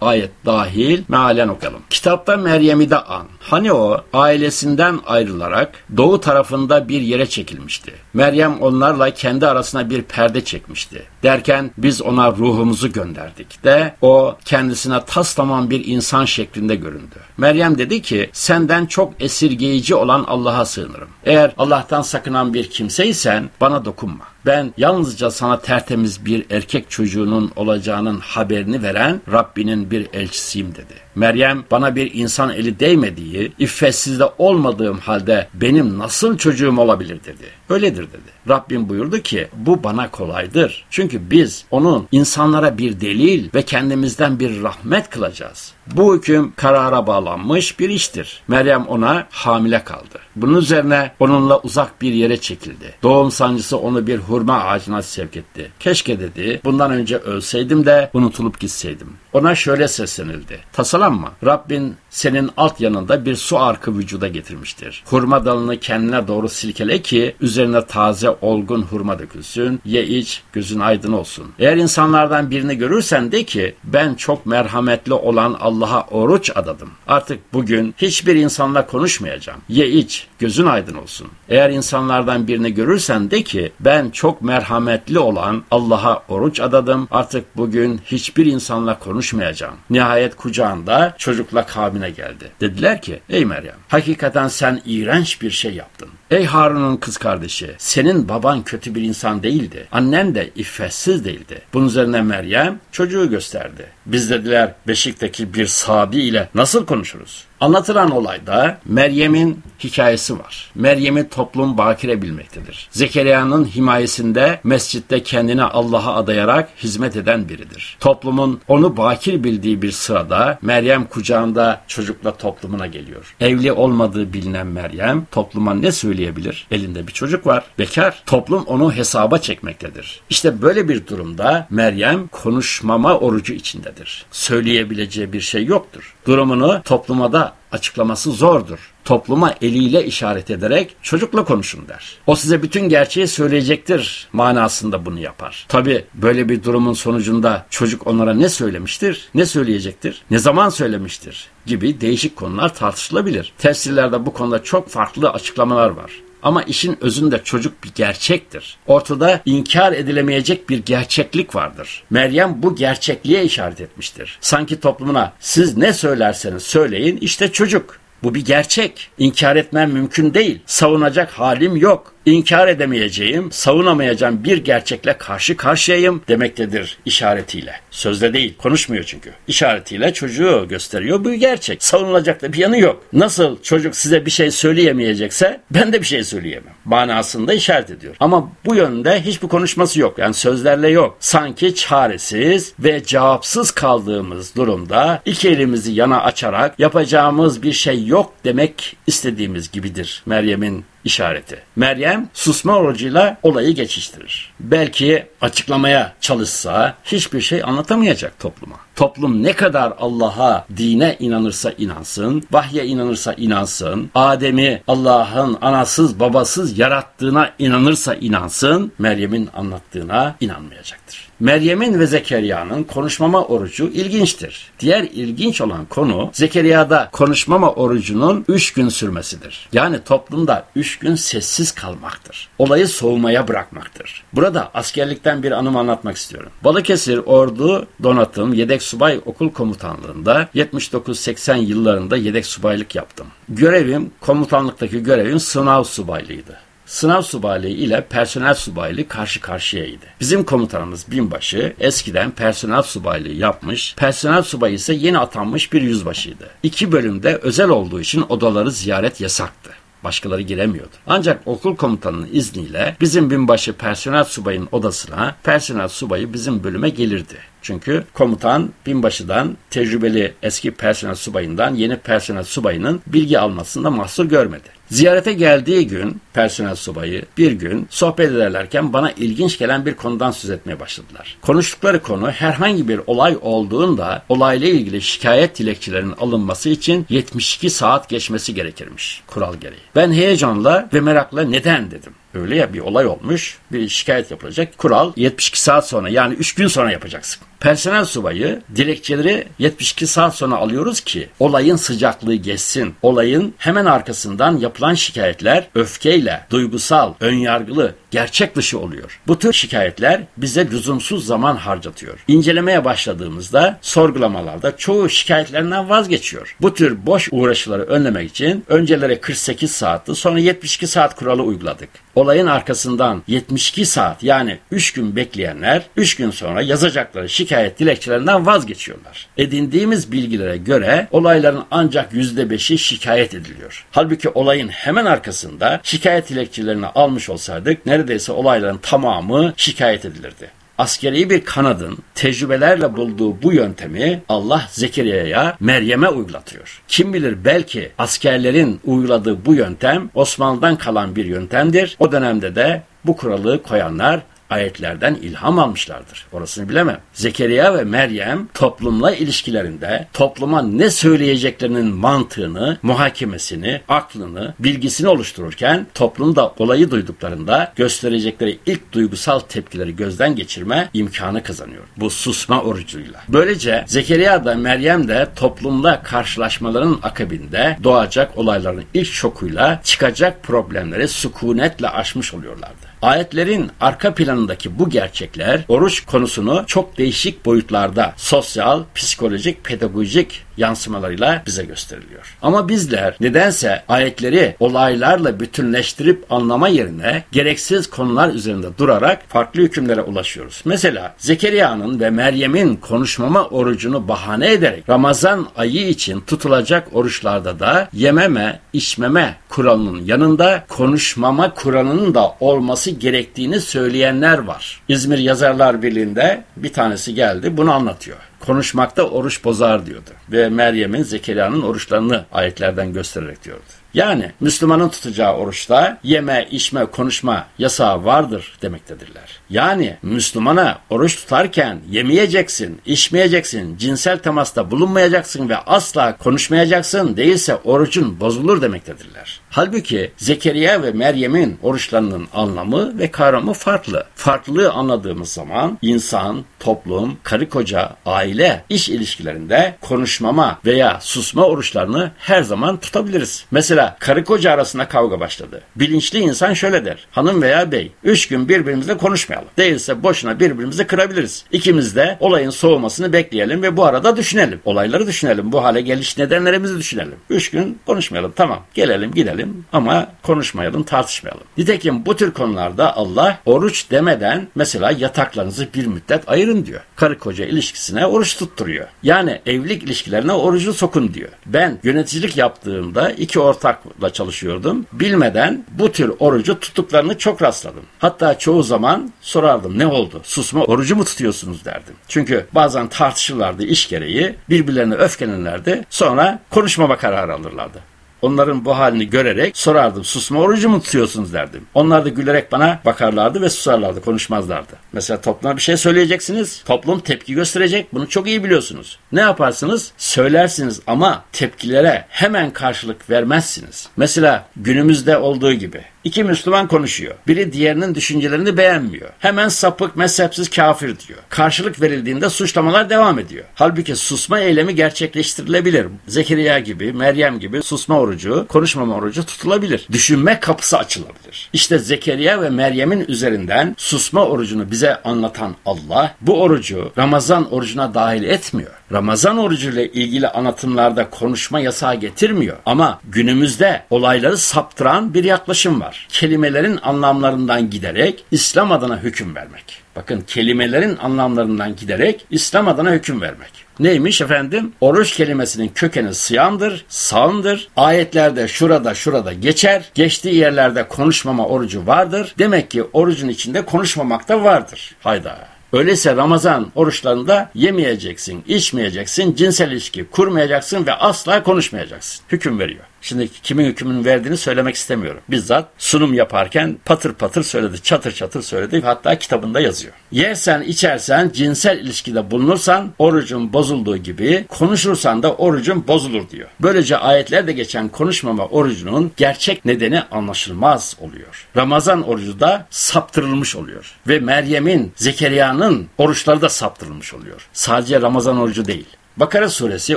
ayet dahil mealen okuyalım. Kitapta Meryem'i de an. Hani o ailesinden ayrılarak doğu tarafında bir yere çekilmişti. Meryem onlarla kendi arasına bir perde çekmişti. Derken biz ona ruhumuzu gönderdik de o kendisine tas tamam bir insan şeklinde göründü. Meryem dedi ki senden çok esirgeyici olan Allah'a sığınırım. Eğer Allah'tan sakınan bir kimseysen bana dokunma. Ben yalnızca sana tertemiz bir erkek çocuğunun olacağının haberini veren Rabbinin bir elçisiyim dedi. Meryem bana bir insan eli değmediği, iffetsiz de olmadığım halde benim nasıl çocuğum olabilir dedi. Öyledir dedi. Rabbim buyurdu ki bu bana kolaydır. Çünkü biz onun insanlara bir delil ve kendimizden bir rahmet kılacağız. Bu hüküm karara bağlanmış bir iştir. Meryem ona hamile kaldı. Bunun üzerine onunla uzak bir yere çekildi. Doğum sancısı onu bir hurma ağacına sevk etti. Keşke dedi bundan önce ölseydim de unutulup gitseydim. Ona şöyle seslenildi. Tasalanma. Rabbin senin alt yanında bir su arkı vücuda getirmiştir. Hurma dalını kendine doğru silkele ki üzerine taze olgun hurma dökülsün. Ye iç gözün aydın olsun. Eğer insanlardan birini görürsen de ki ben çok merhametli olan Allah'a oruç adadım. Artık bugün hiçbir insanla konuşmayacağım. Ye iç gözün aydın olsun. Eğer insanlardan birini görürsen de ki ben çok merhametli olan Allah'a oruç adadım. Artık bugün hiçbir insanla konuşmayacağım. Nihayet kucağında çocukla kavmine geldi. Dediler ki ey Meryem hakikaten sen iğrenç bir şey yaptın. Ey Harun'un kız kardeşi, senin baban kötü bir insan değildi. Annen de iffetsiz değildi. Bunun üzerine Meryem çocuğu gösterdi. Biz dediler Beşik'teki bir sabi ile nasıl konuşuruz? Anlatılan olayda Meryem'in hikayesi var. Meryem'i toplum bakire bilmektedir. Zekeriya'nın himayesinde mescitte kendini Allah'a adayarak hizmet eden biridir. Toplumun onu bakir bildiği bir sırada Meryem kucağında çocukla toplumuna geliyor. Evli olmadığı bilinen Meryem topluma ne söyleyebilir? Elinde bir çocuk var. Bekar. Toplum onu hesaba çekmektedir. İşte böyle bir durumda Meryem konuşmama orucu içindedir. Söyleyebileceği bir şey yoktur. Durumunu topluma da açıklaması zordur. Topluma eliyle işaret ederek çocukla konuşun der. O size bütün gerçeği söyleyecektir manasında bunu yapar. Tabi böyle bir durumun sonucunda çocuk onlara ne söylemiştir, ne söyleyecektir, ne zaman söylemiştir gibi değişik konular tartışılabilir. Tefsirlerde bu konuda çok farklı açıklamalar var. Ama işin özünde çocuk bir gerçektir. Ortada inkar edilemeyecek bir gerçeklik vardır. Meryem bu gerçekliğe işaret etmiştir. Sanki toplumuna siz ne söylerseniz söyleyin işte çocuk. Bu bir gerçek. İnkar etmem mümkün değil. Savunacak halim yok inkar edemeyeceğim, savunamayacağım bir gerçekle karşı karşıyayım demektedir işaretiyle. Sözde değil, konuşmuyor çünkü. İşaretiyle çocuğu gösteriyor. Bu gerçek. Savunulacak da bir yanı yok. Nasıl çocuk size bir şey söyleyemeyecekse ben de bir şey söyleyemem. Manasında işaret ediyor. Ama bu yönde hiçbir konuşması yok. Yani sözlerle yok. Sanki çaresiz ve cevapsız kaldığımız durumda iki elimizi yana açarak yapacağımız bir şey yok demek istediğimiz gibidir Meryem'in işareti. Meryem susma orucuyla olayı geçiştirir. Belki açıklamaya çalışsa hiçbir şey anlatamayacak topluma. Toplum ne kadar Allah'a, dine inanırsa inansın, vahye inanırsa inansın, Adem'i Allah'ın anasız babasız yarattığına inanırsa inansın, Meryem'in anlattığına inanmayacaktır. Meryem'in ve Zekeriya'nın konuşmama orucu ilginçtir. Diğer ilginç olan konu Zekeriya'da konuşmama orucunun üç gün sürmesidir. Yani toplumda üç gün sessiz kalmaktır. Olayı soğumaya bırakmaktır. Burada askerlikten bir anımı anlatmak istiyorum. Balıkesir Ordu Donatım Yedek Subay Okul Komutanlığında 79-80 yıllarında yedek subaylık yaptım. Görevim, komutanlıktaki görevim sınav subaylığıydı sınav subaylığı ile personel subaylığı karşı karşıyaydı. Bizim komutanımız binbaşı eskiden personel subaylığı yapmış, personel subayı ise yeni atanmış bir yüzbaşıydı. İki bölümde özel olduğu için odaları ziyaret yasaktı başkaları giremiyordu. Ancak okul komutanının izniyle bizim binbaşı personel subayın odasına personel subayı bizim bölüme gelirdi. Çünkü komutan binbaşıdan, tecrübeli eski personel subayından, yeni personel subayının bilgi almasında mahsur görmedi. Ziyarete geldiği gün personel subayı bir gün sohbet ederlerken bana ilginç gelen bir konudan söz etmeye başladılar. Konuştukları konu herhangi bir olay olduğunda olayla ilgili şikayet dilekçelerinin alınması için 72 saat geçmesi gerekirmiş kural gereği. Ben heyecanla ve merakla neden dedim. Öyle ya bir olay olmuş, bir şikayet yapılacak. Kural 72 saat sonra yani 3 gün sonra yapacaksın. Personel subayı dilekçeleri 72 saat sonra alıyoruz ki olayın sıcaklığı geçsin. Olayın hemen arkasından yapılan şikayetler öfkeyle, duygusal, önyargılı, gerçek dışı oluyor. Bu tür şikayetler bize lüzumsuz zaman harcatıyor. İncelemeye başladığımızda sorgulamalarda çoğu şikayetlerinden vazgeçiyor. Bu tür boş uğraşıları önlemek için önceleri 48 saatti sonra 72 saat kuralı uyguladık. Olayın arkasından 72 saat yani 3 gün bekleyenler 3 gün sonra yazacakları şikayet dilekçelerinden vazgeçiyorlar. Edindiğimiz bilgilere göre olayların ancak %5'i şikayet ediliyor. Halbuki olayın hemen arkasında şikayet dilekçelerini almış olsaydık neredeyse olayların tamamı şikayet edilirdi askeri bir kanadın tecrübelerle bulduğu bu yöntemi Allah Zekeriya'ya, Meryem'e uygulatıyor. Kim bilir belki askerlerin uyguladığı bu yöntem Osmanlı'dan kalan bir yöntemdir. O dönemde de bu kuralı koyanlar ayetlerden ilham almışlardır. Orasını bilemem. Zekeriya ve Meryem toplumla ilişkilerinde topluma ne söyleyeceklerinin mantığını, muhakemesini, aklını, bilgisini oluştururken toplumda olayı duyduklarında gösterecekleri ilk duygusal tepkileri gözden geçirme imkanı kazanıyor. Bu susma orucuyla. Böylece Zekeriya da Meryem de toplumda karşılaşmaların akabinde doğacak olayların ilk şokuyla çıkacak problemleri sükunetle aşmış oluyorlardı. Ayetlerin arka planındaki bu gerçekler oruç konusunu çok değişik boyutlarda sosyal, psikolojik, pedagojik yansımalarıyla bize gösteriliyor. Ama bizler nedense ayetleri olaylarla bütünleştirip anlama yerine gereksiz konular üzerinde durarak farklı hükümlere ulaşıyoruz. Mesela Zekeriya'nın ve Meryem'in konuşmama orucunu bahane ederek Ramazan ayı için tutulacak oruçlarda da yememe, içmeme kuralının yanında konuşmama kuralının da olması gerektiğini söyleyenler var. İzmir Yazarlar Birliği'nde bir tanesi geldi bunu anlatıyor konuşmakta oruç bozar diyordu. Ve Meryem'in Zekeriya'nın oruçlarını ayetlerden göstererek diyordu. Yani Müslümanın tutacağı oruçta yeme, içme, konuşma yasağı vardır demektedirler. Yani Müslümana oruç tutarken yemeyeceksin, içmeyeceksin, cinsel temasta bulunmayacaksın ve asla konuşmayacaksın değilse orucun bozulur demektedirler. Halbuki Zekeriya ve Meryem'in oruçlarının anlamı ve kavramı farklı. Farklılığı anladığımız zaman insan, toplum, karı koca, aile, iş ilişkilerinde konuşmama veya susma oruçlarını her zaman tutabiliriz. Mesela karı koca arasında kavga başladı. Bilinçli insan şöyle der. Hanım veya bey, üç gün birbirimizle konuşmayalım. Değilse boşuna birbirimizi kırabiliriz. İkimiz de olayın soğumasını bekleyelim ve bu arada düşünelim. Olayları düşünelim. Bu hale geliş nedenlerimizi düşünelim. Üç gün konuşmayalım. Tamam. Gelelim gidelim ama konuşmayalım, tartışmayalım. Nitekim bu tür konularda Allah oruç demeden mesela yataklarınızı bir müddet ayırın diyor. Karı koca ilişkisine oruç tutturuyor. Yani evlilik ilişkilerine orucu sokun diyor. Ben yöneticilik yaptığımda iki ortakla çalışıyordum. Bilmeden bu tür orucu tuttuklarını çok rastladım. Hatta çoğu zaman sorardım ne oldu? Susma orucu mu tutuyorsunuz derdim. Çünkü bazen tartışırlardı iş gereği, birbirlerine öfkelenirlerdi. Sonra konuşmama kararı alırlardı. Onların bu halini görerek sorardım. Susma orucu mu tutuyorsunuz derdim. Onlar da gülerek bana bakarlardı ve susarlardı, konuşmazlardı. Mesela topluma bir şey söyleyeceksiniz. Toplum tepki gösterecek. Bunu çok iyi biliyorsunuz. Ne yaparsınız? Söylersiniz ama tepkilere hemen karşılık vermezsiniz. Mesela günümüzde olduğu gibi İki Müslüman konuşuyor. Biri diğerinin düşüncelerini beğenmiyor. Hemen sapık, mezhepsiz kafir diyor. Karşılık verildiğinde suçlamalar devam ediyor. Halbuki susma eylemi gerçekleştirilebilir. Zekeriya gibi, Meryem gibi susma orucu, konuşmama orucu tutulabilir. Düşünme kapısı açılabilir. İşte Zekeriya ve Meryem'in üzerinden susma orucunu bize anlatan Allah bu orucu Ramazan orucuna dahil etmiyor. Ramazan orucu ile ilgili anlatımlarda konuşma yasağı getirmiyor. Ama günümüzde olayları saptıran bir yaklaşım var. Kelimelerin anlamlarından giderek İslam adına hüküm vermek. Bakın kelimelerin anlamlarından giderek İslam adına hüküm vermek. Neymiş efendim? Oruç kelimesinin kökeni sıyamdır, sağımdır. Ayetlerde şurada şurada geçer. Geçtiği yerlerde konuşmama orucu vardır. Demek ki orucun içinde konuşmamak da vardır. Hayda. Öyleyse Ramazan oruçlarında yemeyeceksin, içmeyeceksin, cinsel ilişki kurmayacaksın ve asla konuşmayacaksın. Hüküm veriyor. Şimdi kimin hükmünün verdiğini söylemek istemiyorum. Bizzat sunum yaparken patır patır söyledi, çatır çatır söyledi. Hatta kitabında yazıyor. Yersen, içersen, cinsel ilişkide bulunursan orucun bozulduğu gibi konuşursan da orucun bozulur diyor. Böylece ayetlerde geçen konuşmama orucunun gerçek nedeni anlaşılmaz oluyor. Ramazan orucu da saptırılmış oluyor. Ve Meryem'in, Zekeriya'nın oruçları da saptırılmış oluyor. Sadece Ramazan orucu değil. Bakara suresi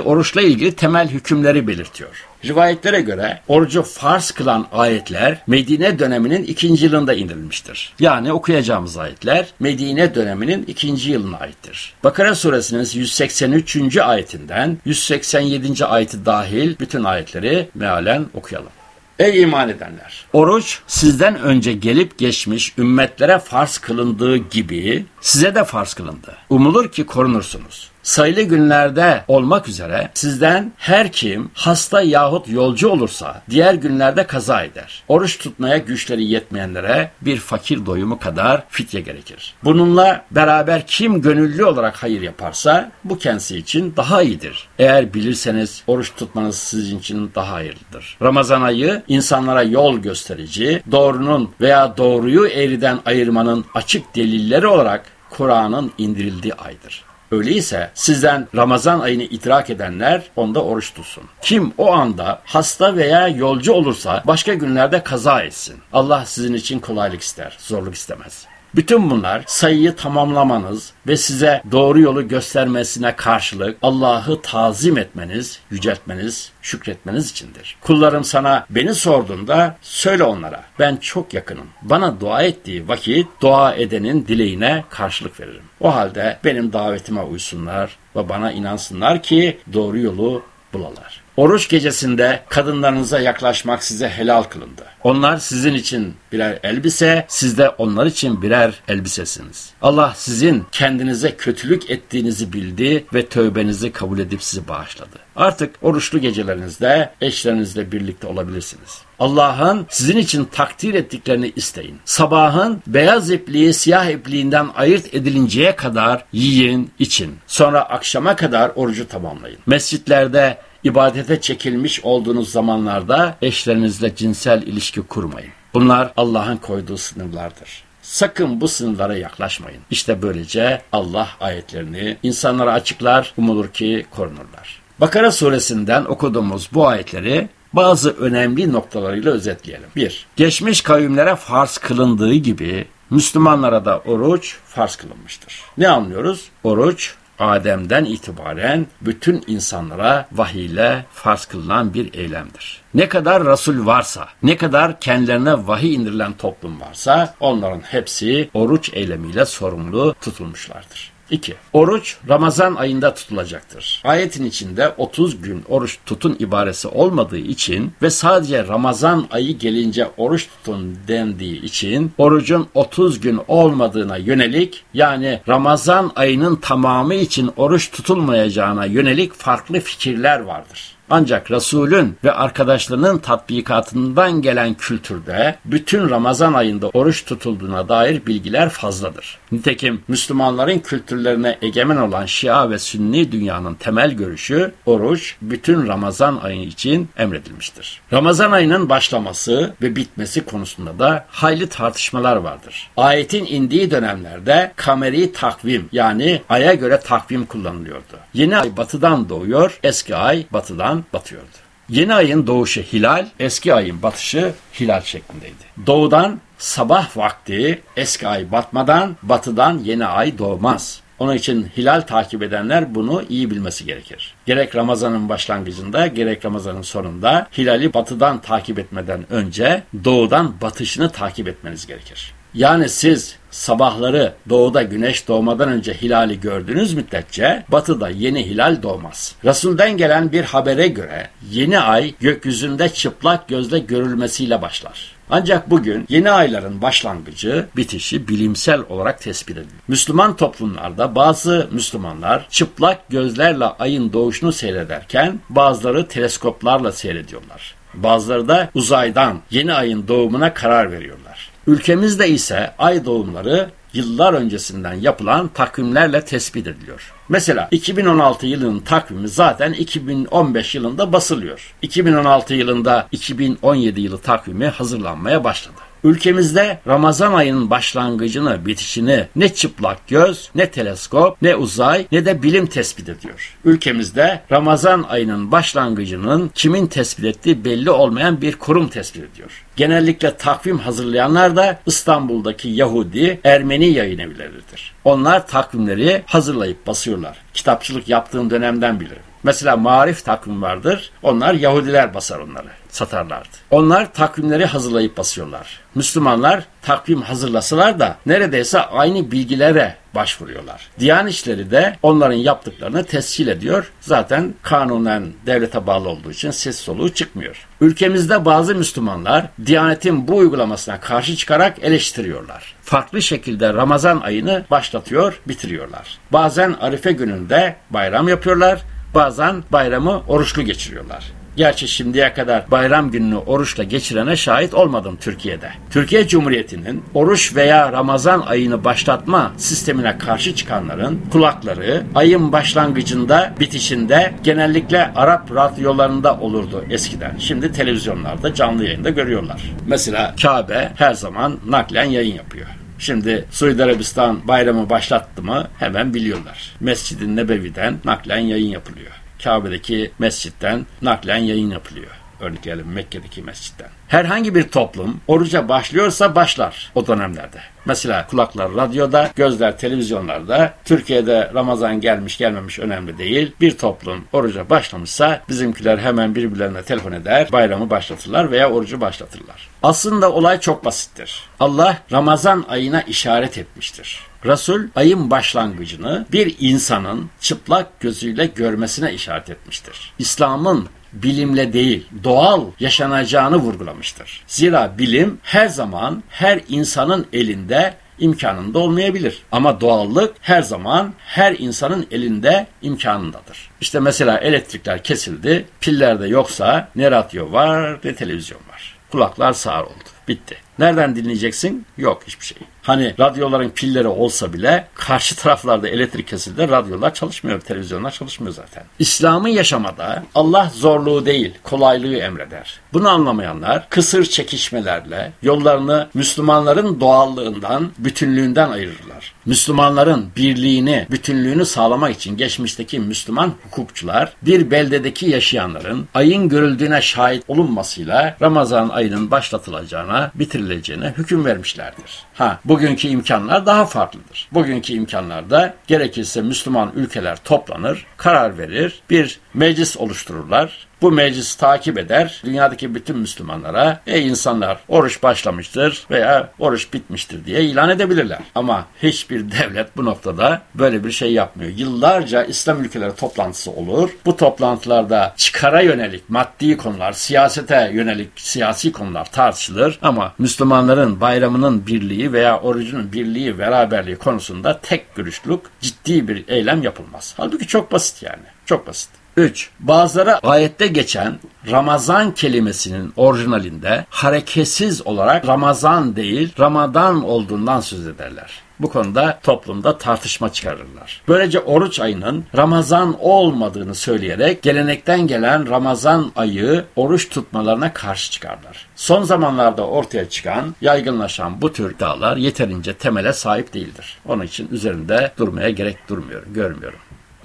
oruçla ilgili temel hükümleri belirtiyor. Rivayetlere göre orucu farz kılan ayetler Medine döneminin ikinci yılında indirilmiştir. Yani okuyacağımız ayetler Medine döneminin ikinci yılına aittir. Bakara suresinin 183. ayetinden 187. ayeti dahil bütün ayetleri mealen okuyalım. Ey iman edenler! Oruç sizden önce gelip geçmiş ümmetlere farz kılındığı gibi size de farz kılındı. Umulur ki korunursunuz sayılı günlerde olmak üzere sizden her kim hasta yahut yolcu olursa diğer günlerde kaza eder. Oruç tutmaya güçleri yetmeyenlere bir fakir doyumu kadar fitye gerekir. Bununla beraber kim gönüllü olarak hayır yaparsa bu kendisi için daha iyidir. Eğer bilirseniz oruç tutmanız sizin için daha hayırlıdır. Ramazan ayı insanlara yol gösterici, doğrunun veya doğruyu eğriden ayırmanın açık delilleri olarak Kur'an'ın indirildiği aydır. Öyleyse sizden Ramazan ayını idrak edenler onda oruç tutsun. Kim o anda hasta veya yolcu olursa başka günlerde kaza etsin. Allah sizin için kolaylık ister, zorluk istemez. Bütün bunlar sayıyı tamamlamanız ve size doğru yolu göstermesine karşılık Allah'ı tazim etmeniz, yüceltmeniz, şükretmeniz içindir. Kullarım sana beni sorduğunda söyle onlara ben çok yakınım. Bana dua ettiği vakit dua edenin dileğine karşılık veririm. O halde benim davetime uysunlar ve bana inansınlar ki doğru yolu bulalar. Oruç gecesinde kadınlarınıza yaklaşmak size helal kılındı. Onlar sizin için birer elbise, siz de onlar için birer elbisesiniz. Allah sizin kendinize kötülük ettiğinizi bildi ve tövbenizi kabul edip sizi bağışladı. Artık oruçlu gecelerinizde eşlerinizle birlikte olabilirsiniz. Allah'ın sizin için takdir ettiklerini isteyin. Sabahın beyaz ipliği siyah ipliğinden ayırt edilinceye kadar yiyin, için. Sonra akşama kadar orucu tamamlayın. Mescitlerde ibadete çekilmiş olduğunuz zamanlarda eşlerinizle cinsel ilişki kurmayın. Bunlar Allah'ın koyduğu sınırlardır. Sakın bu sınırlara yaklaşmayın. İşte böylece Allah ayetlerini insanlara açıklar, umulur ki korunurlar. Bakara suresinden okuduğumuz bu ayetleri bazı önemli noktalarıyla özetleyelim. 1. Geçmiş kavimlere farz kılındığı gibi Müslümanlara da oruç farz kılınmıştır. Ne anlıyoruz? Oruç Adem'den itibaren bütün insanlara vahiyle farz kılınan bir eylemdir. Ne kadar Resul varsa, ne kadar kendilerine vahiy indirilen toplum varsa onların hepsi oruç eylemiyle sorumlu tutulmuşlardır. 2. Oruç Ramazan ayında tutulacaktır. Ayetin içinde 30 gün oruç tutun ibaresi olmadığı için ve sadece Ramazan ayı gelince oruç tutun dendiği için orucun 30 gün olmadığına yönelik yani Ramazan ayının tamamı için oruç tutulmayacağına yönelik farklı fikirler vardır. Ancak Resulün ve arkadaşlarının tatbikatından gelen kültürde bütün Ramazan ayında oruç tutulduğuna dair bilgiler fazladır. Nitekim Müslümanların kültürlerine egemen olan Şia ve Sünni dünyanın temel görüşü oruç bütün Ramazan ayı için emredilmiştir. Ramazan ayının başlaması ve bitmesi konusunda da hayli tartışmalar vardır. Ayetin indiği dönemlerde kameri takvim yani aya göre takvim kullanılıyordu. Yeni ay batıdan doğuyor, eski ay batıdan batıyordu. Yeni ayın doğuşu hilal, eski ayın batışı hilal şeklindeydi. Doğudan sabah vakti eski ay batmadan, batıdan yeni ay doğmaz. Onun için hilal takip edenler bunu iyi bilmesi gerekir. Gerek Ramazan'ın başlangıcında gerek Ramazan'ın sonunda hilali batıdan takip etmeden önce doğudan batışını takip etmeniz gerekir. Yani siz sabahları doğuda güneş doğmadan önce hilali gördüğünüz müddetçe batıda yeni hilal doğmaz. Resul'den gelen bir habere göre yeni ay gökyüzünde çıplak gözle görülmesiyle başlar. Ancak bugün yeni ayların başlangıcı, bitişi bilimsel olarak tespit edildi. Müslüman toplumlarda bazı Müslümanlar çıplak gözlerle ayın doğuşunu seyrederken bazıları teleskoplarla seyrediyorlar. Bazıları da uzaydan yeni ayın doğumuna karar veriyorlar. Ülkemizde ise ay doğumları yıllar öncesinden yapılan takvimlerle tespit ediliyor. Mesela 2016 yılının takvimi zaten 2015 yılında basılıyor. 2016 yılında 2017 yılı takvimi hazırlanmaya başladı. Ülkemizde Ramazan ayının başlangıcını, bitişini ne çıplak göz, ne teleskop, ne uzay, ne de bilim tespit ediyor. Ülkemizde Ramazan ayının başlangıcının kimin tespit ettiği belli olmayan bir kurum tespit ediyor. Genellikle takvim hazırlayanlar da İstanbul'daki Yahudi, Ermeni yayın evleridir. Onlar takvimleri hazırlayıp basıyorlar. Kitapçılık yaptığım dönemden bilirim. Mesela marif takvim vardır. Onlar Yahudiler basar onları. Satarlardı. Onlar takvimleri hazırlayıp basıyorlar. Müslümanlar takvim hazırlasalar da neredeyse aynı bilgilere başvuruyorlar. Diyanet işleri de onların yaptıklarını tescil ediyor. Zaten kanunen devlete bağlı olduğu için ses soluğu çıkmıyor. Ülkemizde bazı Müslümanlar Diyanet'in bu uygulamasına karşı çıkarak eleştiriyorlar. Farklı şekilde Ramazan ayını başlatıyor, bitiriyorlar. Bazen Arife gününde bayram yapıyorlar, bazen bayramı oruçlu geçiriyorlar. Gerçi şimdiye kadar bayram gününü oruçla geçirene şahit olmadım Türkiye'de. Türkiye Cumhuriyeti'nin oruç veya Ramazan ayını başlatma sistemine karşı çıkanların kulakları ayın başlangıcında, bitişinde genellikle Arap radyolarında olurdu eskiden. Şimdi televizyonlarda canlı yayında görüyorlar. Mesela Kabe her zaman naklen yayın yapıyor. Şimdi Suudi Arabistan bayramı başlattı mı hemen biliyorlar. Mescid-i Nebevi'den naklen yayın yapılıyor. Kabe'deki mescitten naklen yayın yapılıyor. Örnek verelim Mekke'deki mescitten. Herhangi bir toplum oruca başlıyorsa başlar o dönemlerde. Mesela kulaklar radyoda, gözler televizyonlarda. Türkiye'de Ramazan gelmiş gelmemiş önemli değil. Bir toplum oruca başlamışsa bizimkiler hemen birbirlerine telefon eder, bayramı başlatırlar veya orucu başlatırlar. Aslında olay çok basittir. Allah Ramazan ayına işaret etmiştir. Resul ayın başlangıcını bir insanın çıplak gözüyle görmesine işaret etmiştir. İslam'ın bilimle değil, doğal yaşanacağını vurgulamıştır. Zira bilim her zaman her insanın elinde imkanında olmayabilir. Ama doğallık her zaman her insanın elinde imkanındadır. İşte mesela elektrikler kesildi, pillerde yoksa ne radyo var ne televizyon var. Kulaklar sağır oldu. Bitti. Nereden dinleyeceksin? Yok hiçbir şey. Hani radyoların pilleri olsa bile karşı taraflarda elektrik kesildi radyolar çalışmıyor, televizyonlar çalışmıyor zaten. İslam'ı yaşamada Allah zorluğu değil, kolaylığı emreder. Bunu anlamayanlar kısır çekişmelerle yollarını Müslümanların doğallığından, bütünlüğünden ayırırlar. Müslümanların birliğini, bütünlüğünü sağlamak için geçmişteki Müslüman hukukçular bir beldedeki yaşayanların ayın görüldüğüne şahit olunmasıyla Ramazan ayının başlatılacağına, bitirileceğine hüküm vermişlerdir. Ha, bugünkü imkanlar daha farklıdır. Bugünkü imkanlarda gerekirse Müslüman ülkeler toplanır, karar verir, bir meclis oluştururlar. Bu meclis takip eder. Dünyadaki bütün Müslümanlara ey insanlar oruç başlamıştır veya oruç bitmiştir diye ilan edebilirler. Ama hiçbir devlet bu noktada böyle bir şey yapmıyor. Yıllarca İslam ülkeleri toplantısı olur. Bu toplantılarda çıkara yönelik maddi konular, siyasete yönelik siyasi konular tartışılır. Ama Müslümanların bayramının birliği veya orucunun birliği, beraberliği konusunda tek görüşlük ciddi bir eylem yapılmaz. Halbuki çok basit yani. Çok basit. 3. Bazıları ayette geçen Ramazan kelimesinin orijinalinde hareketsiz olarak Ramazan değil Ramadan olduğundan söz ederler. Bu konuda toplumda tartışma çıkarırlar. Böylece oruç ayının Ramazan olmadığını söyleyerek gelenekten gelen Ramazan ayı oruç tutmalarına karşı çıkarlar. Son zamanlarda ortaya çıkan, yaygınlaşan bu tür iddialar yeterince temele sahip değildir. Onun için üzerinde durmaya gerek durmuyorum, görmüyorum.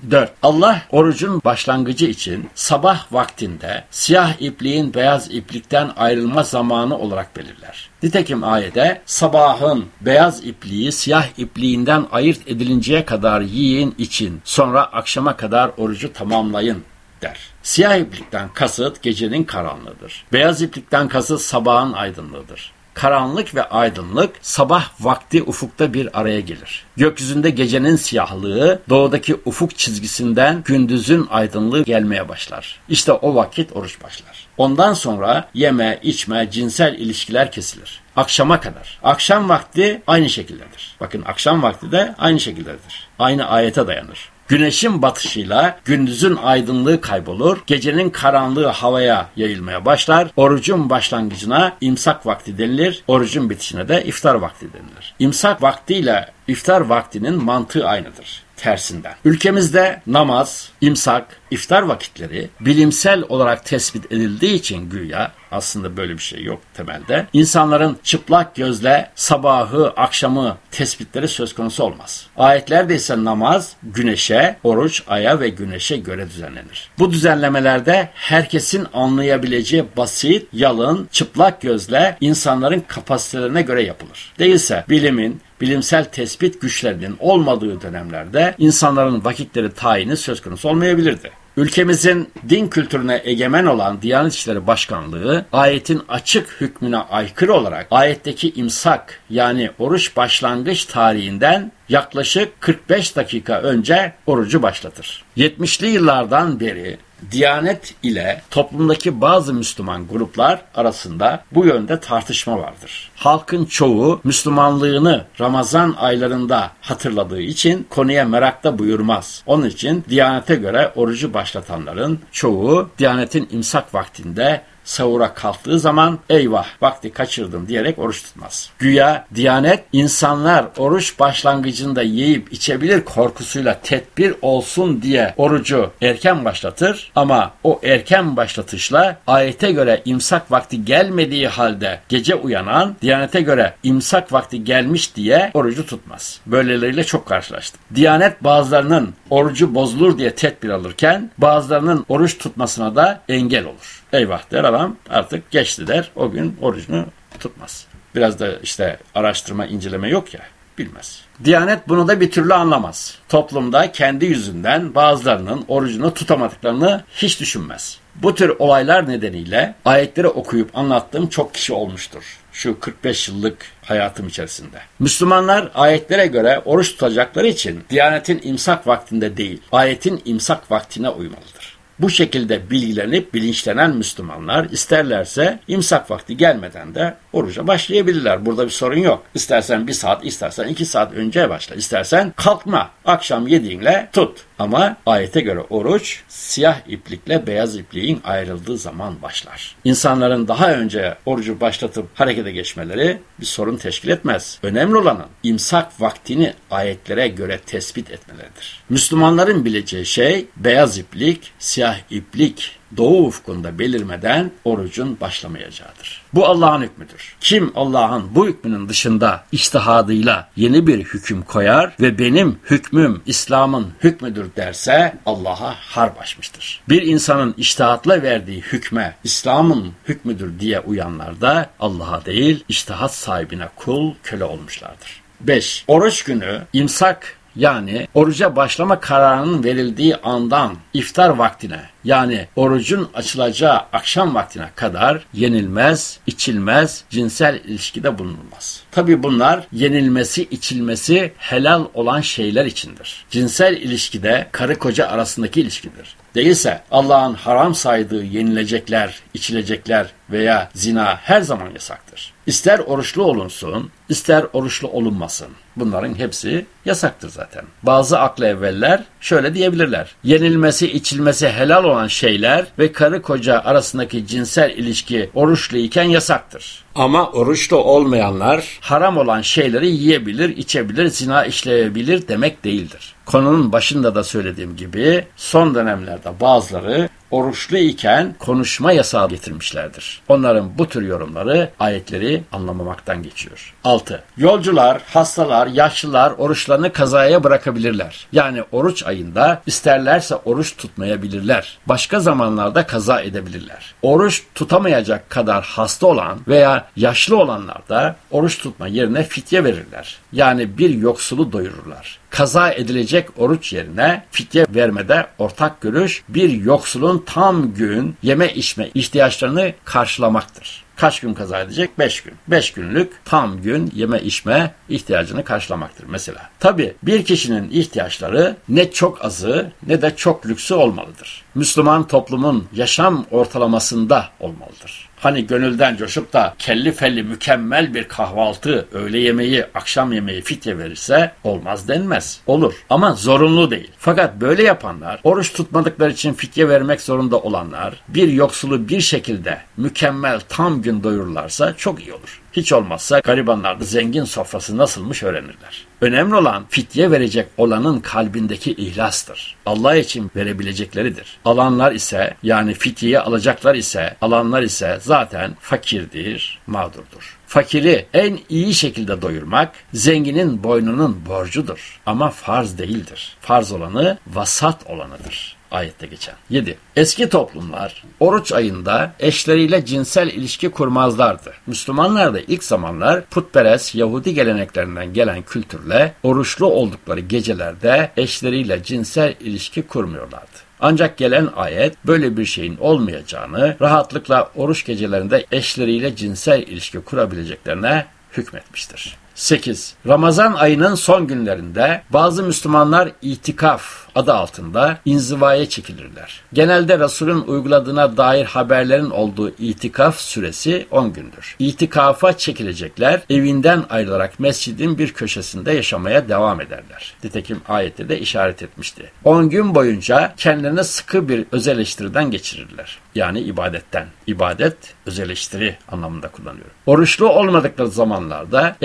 4. Allah orucun başlangıcı için sabah vaktinde siyah ipliğin beyaz iplikten ayrılma zamanı olarak belirler. Nitekim ayete sabahın beyaz ipliği siyah ipliğinden ayırt edilinceye kadar yiyin için sonra akşama kadar orucu tamamlayın der. Siyah iplikten kasıt gecenin karanlığıdır. Beyaz iplikten kasıt sabahın aydınlığıdır. Karanlık ve aydınlık sabah vakti ufukta bir araya gelir. Gökyüzünde gecenin siyahlığı doğudaki ufuk çizgisinden gündüzün aydınlığı gelmeye başlar. İşte o vakit oruç başlar. Ondan sonra yeme, içme, cinsel ilişkiler kesilir. Akşama kadar. Akşam vakti aynı şekildedir. Bakın akşam vakti de aynı şekildedir. Aynı ayete dayanır. Güneşin batışıyla gündüzün aydınlığı kaybolur, gecenin karanlığı havaya yayılmaya başlar. Orucun başlangıcına imsak vakti denilir, orucun bitişine de iftar vakti denilir. İmsak vaktiyle iftar vaktinin mantığı aynıdır tersinden. Ülkemizde namaz, imsak, iftar vakitleri bilimsel olarak tespit edildiği için güya aslında böyle bir şey yok temelde. İnsanların çıplak gözle sabahı, akşamı tespitleri söz konusu olmaz. Ayetlerde ise namaz güneşe, oruç aya ve güneşe göre düzenlenir. Bu düzenlemelerde herkesin anlayabileceği basit, yalın, çıplak gözle insanların kapasitelerine göre yapılır. Değilse bilimin, bilimsel tespit güçlerinin olmadığı dönemlerde insanların vakitleri tayini söz konusu olmayabilirdi. Ülkemizin din kültürüne egemen olan Diyanet İşleri Başkanlığı ayetin açık hükmüne aykırı olarak ayetteki imsak yani oruç başlangıç tarihinden yaklaşık 45 dakika önce orucu başlatır. 70'li yıllardan beri Diyanet ile toplumdaki bazı Müslüman gruplar arasında bu yönde tartışma vardır. Halkın çoğu Müslümanlığını Ramazan aylarında hatırladığı için konuya merakta buyurmaz. Onun için Diyanete göre orucu başlatanların çoğu Diyanetin imsak vaktinde sahura kalktığı zaman eyvah vakti kaçırdım diyerek oruç tutmaz. Güya Diyanet insanlar oruç başlangıcında yiyip içebilir korkusuyla tedbir olsun diye orucu erken başlatır ama o erken başlatışla ayete göre imsak vakti gelmediği halde gece uyanan Diyanete göre imsak vakti gelmiş diye orucu tutmaz. Böyleleriyle çok karşılaştım. Diyanet bazılarının orucu bozulur diye tedbir alırken bazılarının oruç tutmasına da engel olur. Eyvah der adam artık geçti der. O gün orucunu tutmaz. Biraz da işte araştırma, inceleme yok ya bilmez. Diyanet bunu da bir türlü anlamaz. Toplumda kendi yüzünden bazılarının orucunu tutamadıklarını hiç düşünmez. Bu tür olaylar nedeniyle ayetleri okuyup anlattığım çok kişi olmuştur. Şu 45 yıllık hayatım içerisinde. Müslümanlar ayetlere göre oruç tutacakları için Diyanetin imsak vaktinde değil, ayetin imsak vaktine uymalıdır. Bu şekilde bilgilenip bilinçlenen Müslümanlar isterlerse imsak vakti gelmeden de oruca başlayabilirler. Burada bir sorun yok. İstersen bir saat, istersen iki saat önce başla. İstersen kalkma. Akşam yediğinle tut. Ama ayete göre oruç siyah iplikle beyaz ipliğin ayrıldığı zaman başlar. İnsanların daha önce orucu başlatıp harekete geçmeleri bir sorun teşkil etmez. Önemli olanın imsak vaktini ayetlere göre tespit etmeleridir. Müslümanların bileceği şey beyaz iplik, siyah iplik doğu ufkunda belirmeden orucun başlamayacağıdır. Bu Allah'ın hükmüdür. Kim Allah'ın bu hükmünün dışında iştihadıyla yeni bir hüküm koyar ve benim hükmüm İslam'ın hükmüdür derse Allah'a harp açmıştır. Bir insanın iştihatla verdiği hükme İslam'ın hükmüdür diye uyanlar da Allah'a değil iştihat sahibine kul köle olmuşlardır. 5. Oruç günü imsak yani oruca başlama kararının verildiği andan iftar vaktine yani orucun açılacağı akşam vaktine kadar yenilmez, içilmez, cinsel ilişkide bulunulmaz. Tabi bunlar yenilmesi, içilmesi helal olan şeyler içindir. Cinsel ilişkide karı koca arasındaki ilişkidir. Değilse Allah'ın haram saydığı yenilecekler, içilecekler veya zina her zaman yasaktır. İster oruçlu olunsun, ister oruçlu olunmasın. Bunların hepsi yasaktır zaten. Bazı aklı evveller şöyle diyebilirler. Yenilmesi, içilmesi helal olan şeyler ve karı koca arasındaki cinsel ilişki oruçlu iken yasaktır. Ama oruçlu olmayanlar haram olan şeyleri yiyebilir, içebilir, zina işleyebilir demek değildir. Konunun başında da söylediğim gibi son dönemlerde bazıları oruçlu iken konuşma yasağı getirmişlerdir. Onların bu tür yorumları ayetleri anlamamaktan geçiyor. 6. Yolcular, hastalar, yaşlılar oruçlarını kazaya bırakabilirler. Yani oruç ayında isterlerse oruç tutmayabilirler. Başka zamanlarda kaza edebilirler. Oruç tutamayacak kadar hasta olan veya yaşlı olanlar da oruç tutma yerine fitye verirler. Yani bir yoksulu doyururlar kaza edilecek oruç yerine fitye vermede ortak görüş bir yoksulun tam gün yeme içme ihtiyaçlarını karşılamaktır. Kaç gün kaza edecek? 5 gün. 5 günlük tam gün yeme içme ihtiyacını karşılamaktır mesela. Tabi bir kişinin ihtiyaçları ne çok azı ne de çok lüksü olmalıdır. Müslüman toplumun yaşam ortalamasında olmalıdır. Hani gönülden coşup da kelli felli mükemmel bir kahvaltı, öğle yemeği, akşam yemeği fitye verirse olmaz denmez. Olur ama zorunlu değil. Fakat böyle yapanlar, oruç tutmadıkları için fitye vermek zorunda olanlar, bir yoksulu bir şekilde mükemmel tam gün doyururlarsa çok iyi olur. Hiç olmazsa garibanlar da zengin sofrası nasılmış öğrenirler. Önemli olan fitye verecek olanın kalbindeki ihlastır. Allah için verebilecekleridir. Alanlar ise yani fityeyi alacaklar ise alanlar ise zaten fakirdir, mağdurdur. Fakiri en iyi şekilde doyurmak zenginin boynunun borcudur ama farz değildir. Farz olanı vasat olanıdır ayette geçen. 7. Eski toplumlar oruç ayında eşleriyle cinsel ilişki kurmazlardı. Müslümanlar da ilk zamanlar putperest Yahudi geleneklerinden gelen kültürle oruçlu oldukları gecelerde eşleriyle cinsel ilişki kurmuyorlardı. Ancak gelen ayet böyle bir şeyin olmayacağını, rahatlıkla oruç gecelerinde eşleriyle cinsel ilişki kurabileceklerine hükmetmiştir. 8. Ramazan ayının son günlerinde bazı Müslümanlar itikaf adı altında inzivaya çekilirler. Genelde Resul'ün uyguladığına dair haberlerin olduğu itikaf süresi 10 gündür. İtikafa çekilecekler evinden ayrılarak mescidin bir köşesinde yaşamaya devam ederler. Nitekim ayette de işaret etmişti. 10 gün boyunca kendilerine sıkı bir öz eleştiriden geçirirler. Yani ibadetten. İbadet öz eleştiri anlamında kullanıyorum. Oruçlu olmadıkları zamanlarda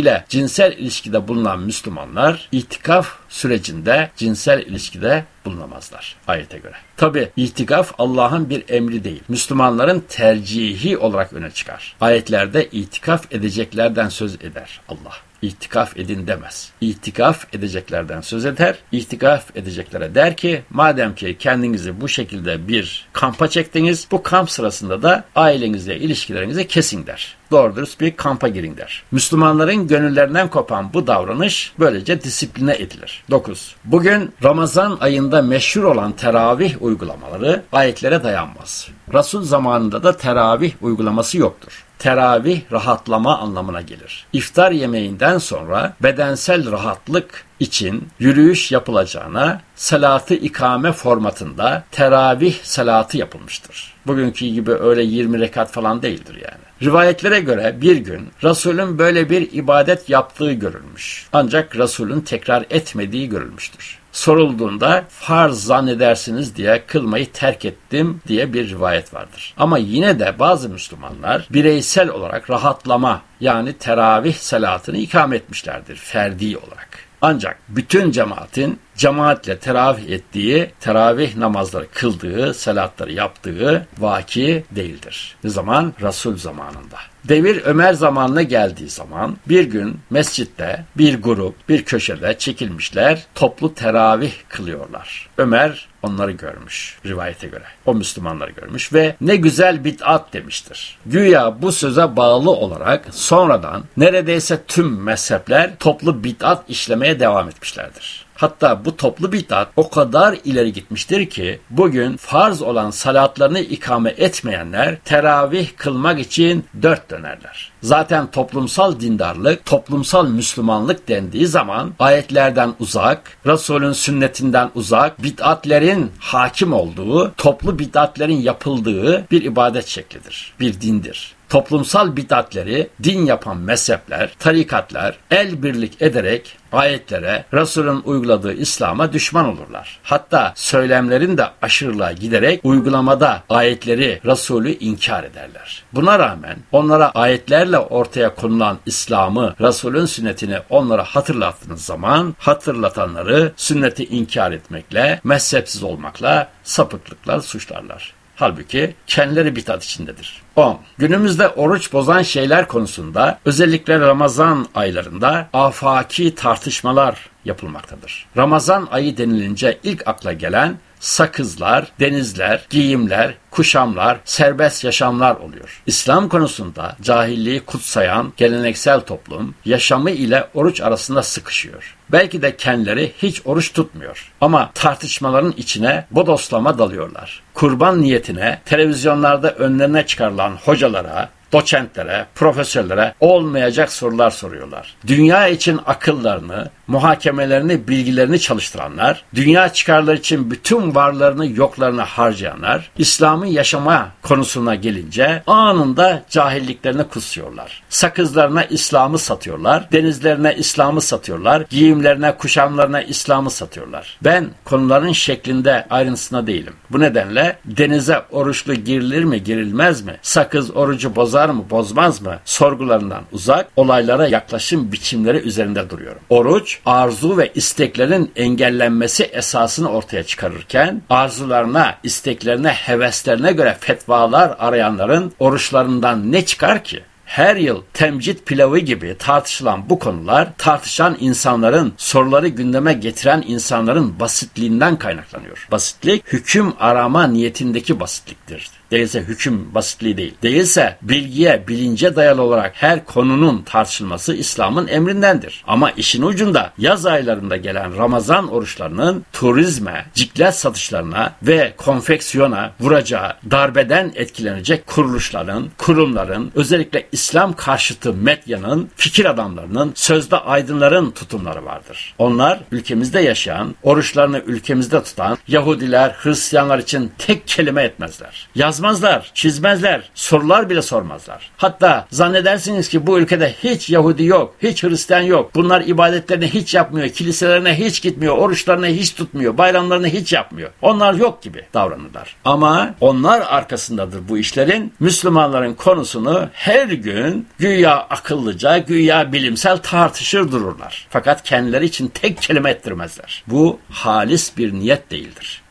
eşleriyle cinsel ilişkide bulunan Müslümanlar itikaf sürecinde cinsel ilişkide bulunamazlar ayete göre. Tabi itikaf Allah'ın bir emri değil. Müslümanların tercihi olarak öne çıkar. Ayetlerde itikaf edeceklerden söz eder Allah. İtikaf edin demez. İtikaf edeceklerden söz eder. İtikaf edeceklere der ki madem ki kendinizi bu şekilde bir kampa çektiniz bu kamp sırasında da ailenizle ilişkilerinizi kesin der doğru dürüst bir kampa girin der. Müslümanların gönüllerinden kopan bu davranış böylece disipline edilir. 9. Bugün Ramazan ayında meşhur olan teravih uygulamaları ayetlere dayanmaz. Resul zamanında da teravih uygulaması yoktur teravih rahatlama anlamına gelir. İftar yemeğinden sonra bedensel rahatlık için yürüyüş yapılacağına salatı ikame formatında teravih salatı yapılmıştır. Bugünkü gibi öyle 20 rekat falan değildir yani. Rivayetlere göre bir gün Resul'ün böyle bir ibadet yaptığı görülmüş. Ancak Resul'ün tekrar etmediği görülmüştür. Sorulduğunda farz zannedersiniz diye kılmayı terk ettim diye bir rivayet vardır. Ama yine de bazı Müslümanlar bireysel olarak rahatlama yani teravih salatını ikame etmişlerdir ferdi olarak. Ancak bütün cemaatin cemaatle teravih ettiği, teravih namazları kıldığı, salatları yaptığı vaki değildir. Ne zaman? Resul zamanında. Devir Ömer zamanına geldiği zaman bir gün mescitte bir grup bir köşede çekilmişler toplu teravih kılıyorlar. Ömer onları görmüş rivayete göre. O Müslümanları görmüş ve ne güzel bid'at demiştir. Güya bu söze bağlı olarak sonradan neredeyse tüm mezhepler toplu bid'at işlemeye devam etmişlerdir. Hatta bu toplu bid'at o kadar ileri gitmiştir ki bugün farz olan salatlarını ikame etmeyenler teravih kılmak için dört dönerler. Zaten toplumsal dindarlık, toplumsal Müslümanlık dendiği zaman ayetlerden uzak, Resulün sünnetinden uzak, bid'atlerin hakim olduğu, toplu bid'atlerin yapıldığı bir ibadet şeklidir, bir dindir toplumsal bidatleri din yapan mezhepler, tarikatlar el birlik ederek ayetlere, Resul'ün uyguladığı İslam'a düşman olurlar. Hatta söylemlerin de aşırılığa giderek uygulamada ayetleri, Resul'ü inkar ederler. Buna rağmen onlara ayetlerle ortaya konulan İslam'ı, Resul'ün sünnetini onlara hatırlattığınız zaman hatırlatanları sünneti inkar etmekle, mezhepsiz olmakla, sapıklıkla suçlarlar. Halbuki kendileri bitat içindedir. 10. Günümüzde oruç bozan şeyler konusunda özellikle Ramazan aylarında afaki tartışmalar yapılmaktadır. Ramazan ayı denilince ilk akla gelen sakızlar, denizler, giyimler, kuşamlar, serbest yaşamlar oluyor. İslam konusunda cahilliği kutsayan geleneksel toplum yaşamı ile oruç arasında sıkışıyor. Belki de kendileri hiç oruç tutmuyor. Ama tartışmaların içine bodoslama dalıyorlar. Kurban niyetine televizyonlarda önlerine çıkarılan hocalara, doçentlere, profesörlere olmayacak sorular soruyorlar. Dünya için akıllarını, muhakemelerini, bilgilerini çalıştıranlar, dünya çıkarları için bütün varlarını, yoklarını harcayanlar, İslam'ı yaşama konusuna gelince anında cahilliklerini kusuyorlar. Sakızlarına İslam'ı satıyorlar, denizlerine İslam'ı satıyorlar, giyimlerine, kuşamlarına İslam'ı satıyorlar. Ben konuların şeklinde ayrıntısına değilim. Bu nedenle denize oruçlu girilir mi, girilmez mi? Sakız orucu bozar bozar mı bozmaz mı sorgularından uzak olaylara yaklaşım biçimleri üzerinde duruyorum. Oruç arzu ve isteklerin engellenmesi esasını ortaya çıkarırken arzularına, isteklerine, heveslerine göre fetvalar arayanların oruçlarından ne çıkar ki? her yıl temcit pilavı gibi tartışılan bu konular tartışan insanların, soruları gündeme getiren insanların basitliğinden kaynaklanıyor. Basitlik hüküm arama niyetindeki basitliktir. Değilse hüküm basitliği değil. Değilse bilgiye, bilince dayalı olarak her konunun tartışılması İslam'ın emrindendir. Ama işin ucunda yaz aylarında gelen Ramazan oruçlarının turizme, ciklet satışlarına ve konfeksiyona vuracağı darbeden etkilenecek kuruluşların, kurumların, özellikle İslam karşıtı medyanın, fikir adamlarının, sözde aydınların tutumları vardır. Onlar ülkemizde yaşayan, oruçlarını ülkemizde tutan Yahudiler, Hristiyanlar için tek kelime etmezler. Yaz yazmazlar, çizmezler, sorular bile sormazlar. Hatta zannedersiniz ki bu ülkede hiç Yahudi yok, hiç Hristiyan yok. Bunlar ibadetlerini hiç yapmıyor, kiliselerine hiç gitmiyor, oruçlarını hiç tutmuyor, bayramlarını hiç yapmıyor. Onlar yok gibi davranırlar. Ama onlar arkasındadır bu işlerin. Müslümanların konusunu her gün güya akıllıca, güya bilimsel tartışır dururlar. Fakat kendileri için tek kelime ettirmezler. Bu halis bir niyet değildir.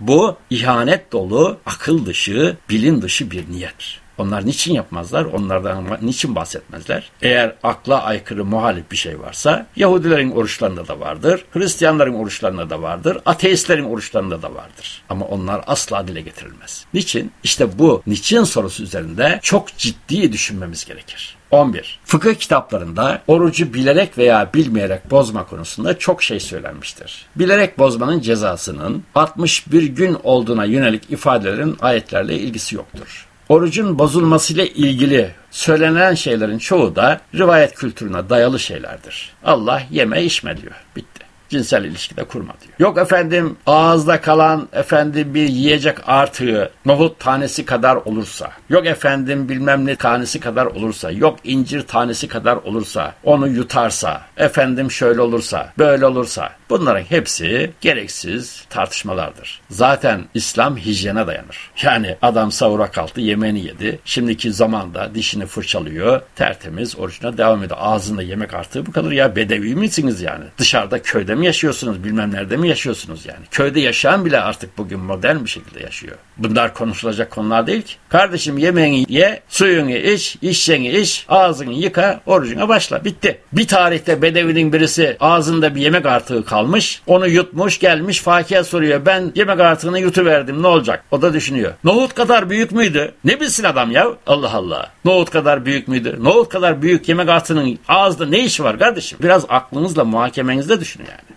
Bu ihanet dolu, akıl dışı, bilim dışı bir niyet. Onlar niçin yapmazlar? Onlardan niçin bahsetmezler? Eğer akla aykırı muhalif bir şey varsa Yahudilerin oruçlarında da vardır, Hristiyanların oruçlarında da vardır, ateistlerin oruçlarında da vardır. Ama onlar asla dile getirilmez. Niçin? İşte bu niçin sorusu üzerinde çok ciddi düşünmemiz gerekir. 11. Fıkıh kitaplarında orucu bilerek veya bilmeyerek bozma konusunda çok şey söylenmiştir. Bilerek bozmanın cezasının 61 gün olduğuna yönelik ifadelerin ayetlerle ilgisi yoktur. Orucun bozulmasıyla ilgili söylenen şeylerin çoğu da rivayet kültürüne dayalı şeylerdir. Allah yeme içme diyor. Bitti cinsel ilişkide kurma diyor. Yok efendim ağızda kalan efendim bir yiyecek artığı nohut tanesi kadar olursa, yok efendim bilmem ne tanesi kadar olursa, yok incir tanesi kadar olursa, onu yutarsa, efendim şöyle olursa, böyle olursa bunların hepsi gereksiz tartışmalardır. Zaten İslam hijyene dayanır. Yani adam savura kalktı, yemeğini yedi. Şimdiki zamanda dişini fırçalıyor, tertemiz orucuna devam ediyor. Ağzında yemek artığı bu kadar ya bedevi misiniz yani? Dışarıda köyde mi yaşıyorsunuz bilmem nerede mi yaşıyorsunuz yani. Köyde yaşayan bile artık bugün modern bir şekilde yaşıyor. Bunlar konuşulacak konular değil ki. Kardeşim yemeğini ye, suyunu iç, içeceğini iç, ağzını yıka, orucuna başla. Bitti. Bir tarihte bedevinin birisi ağzında bir yemek artığı kalmış. Onu yutmuş gelmiş fakir soruyor. Ben yemek artığını yutuverdim ne olacak? O da düşünüyor. Nohut kadar büyük müydü? Ne bilsin adam ya? Allah Allah. Nohut kadar büyük müydü? Nohut kadar büyük yemek artığının ağızda ne işi var kardeşim? Biraz aklınızla muhakemenizde düşünün yani.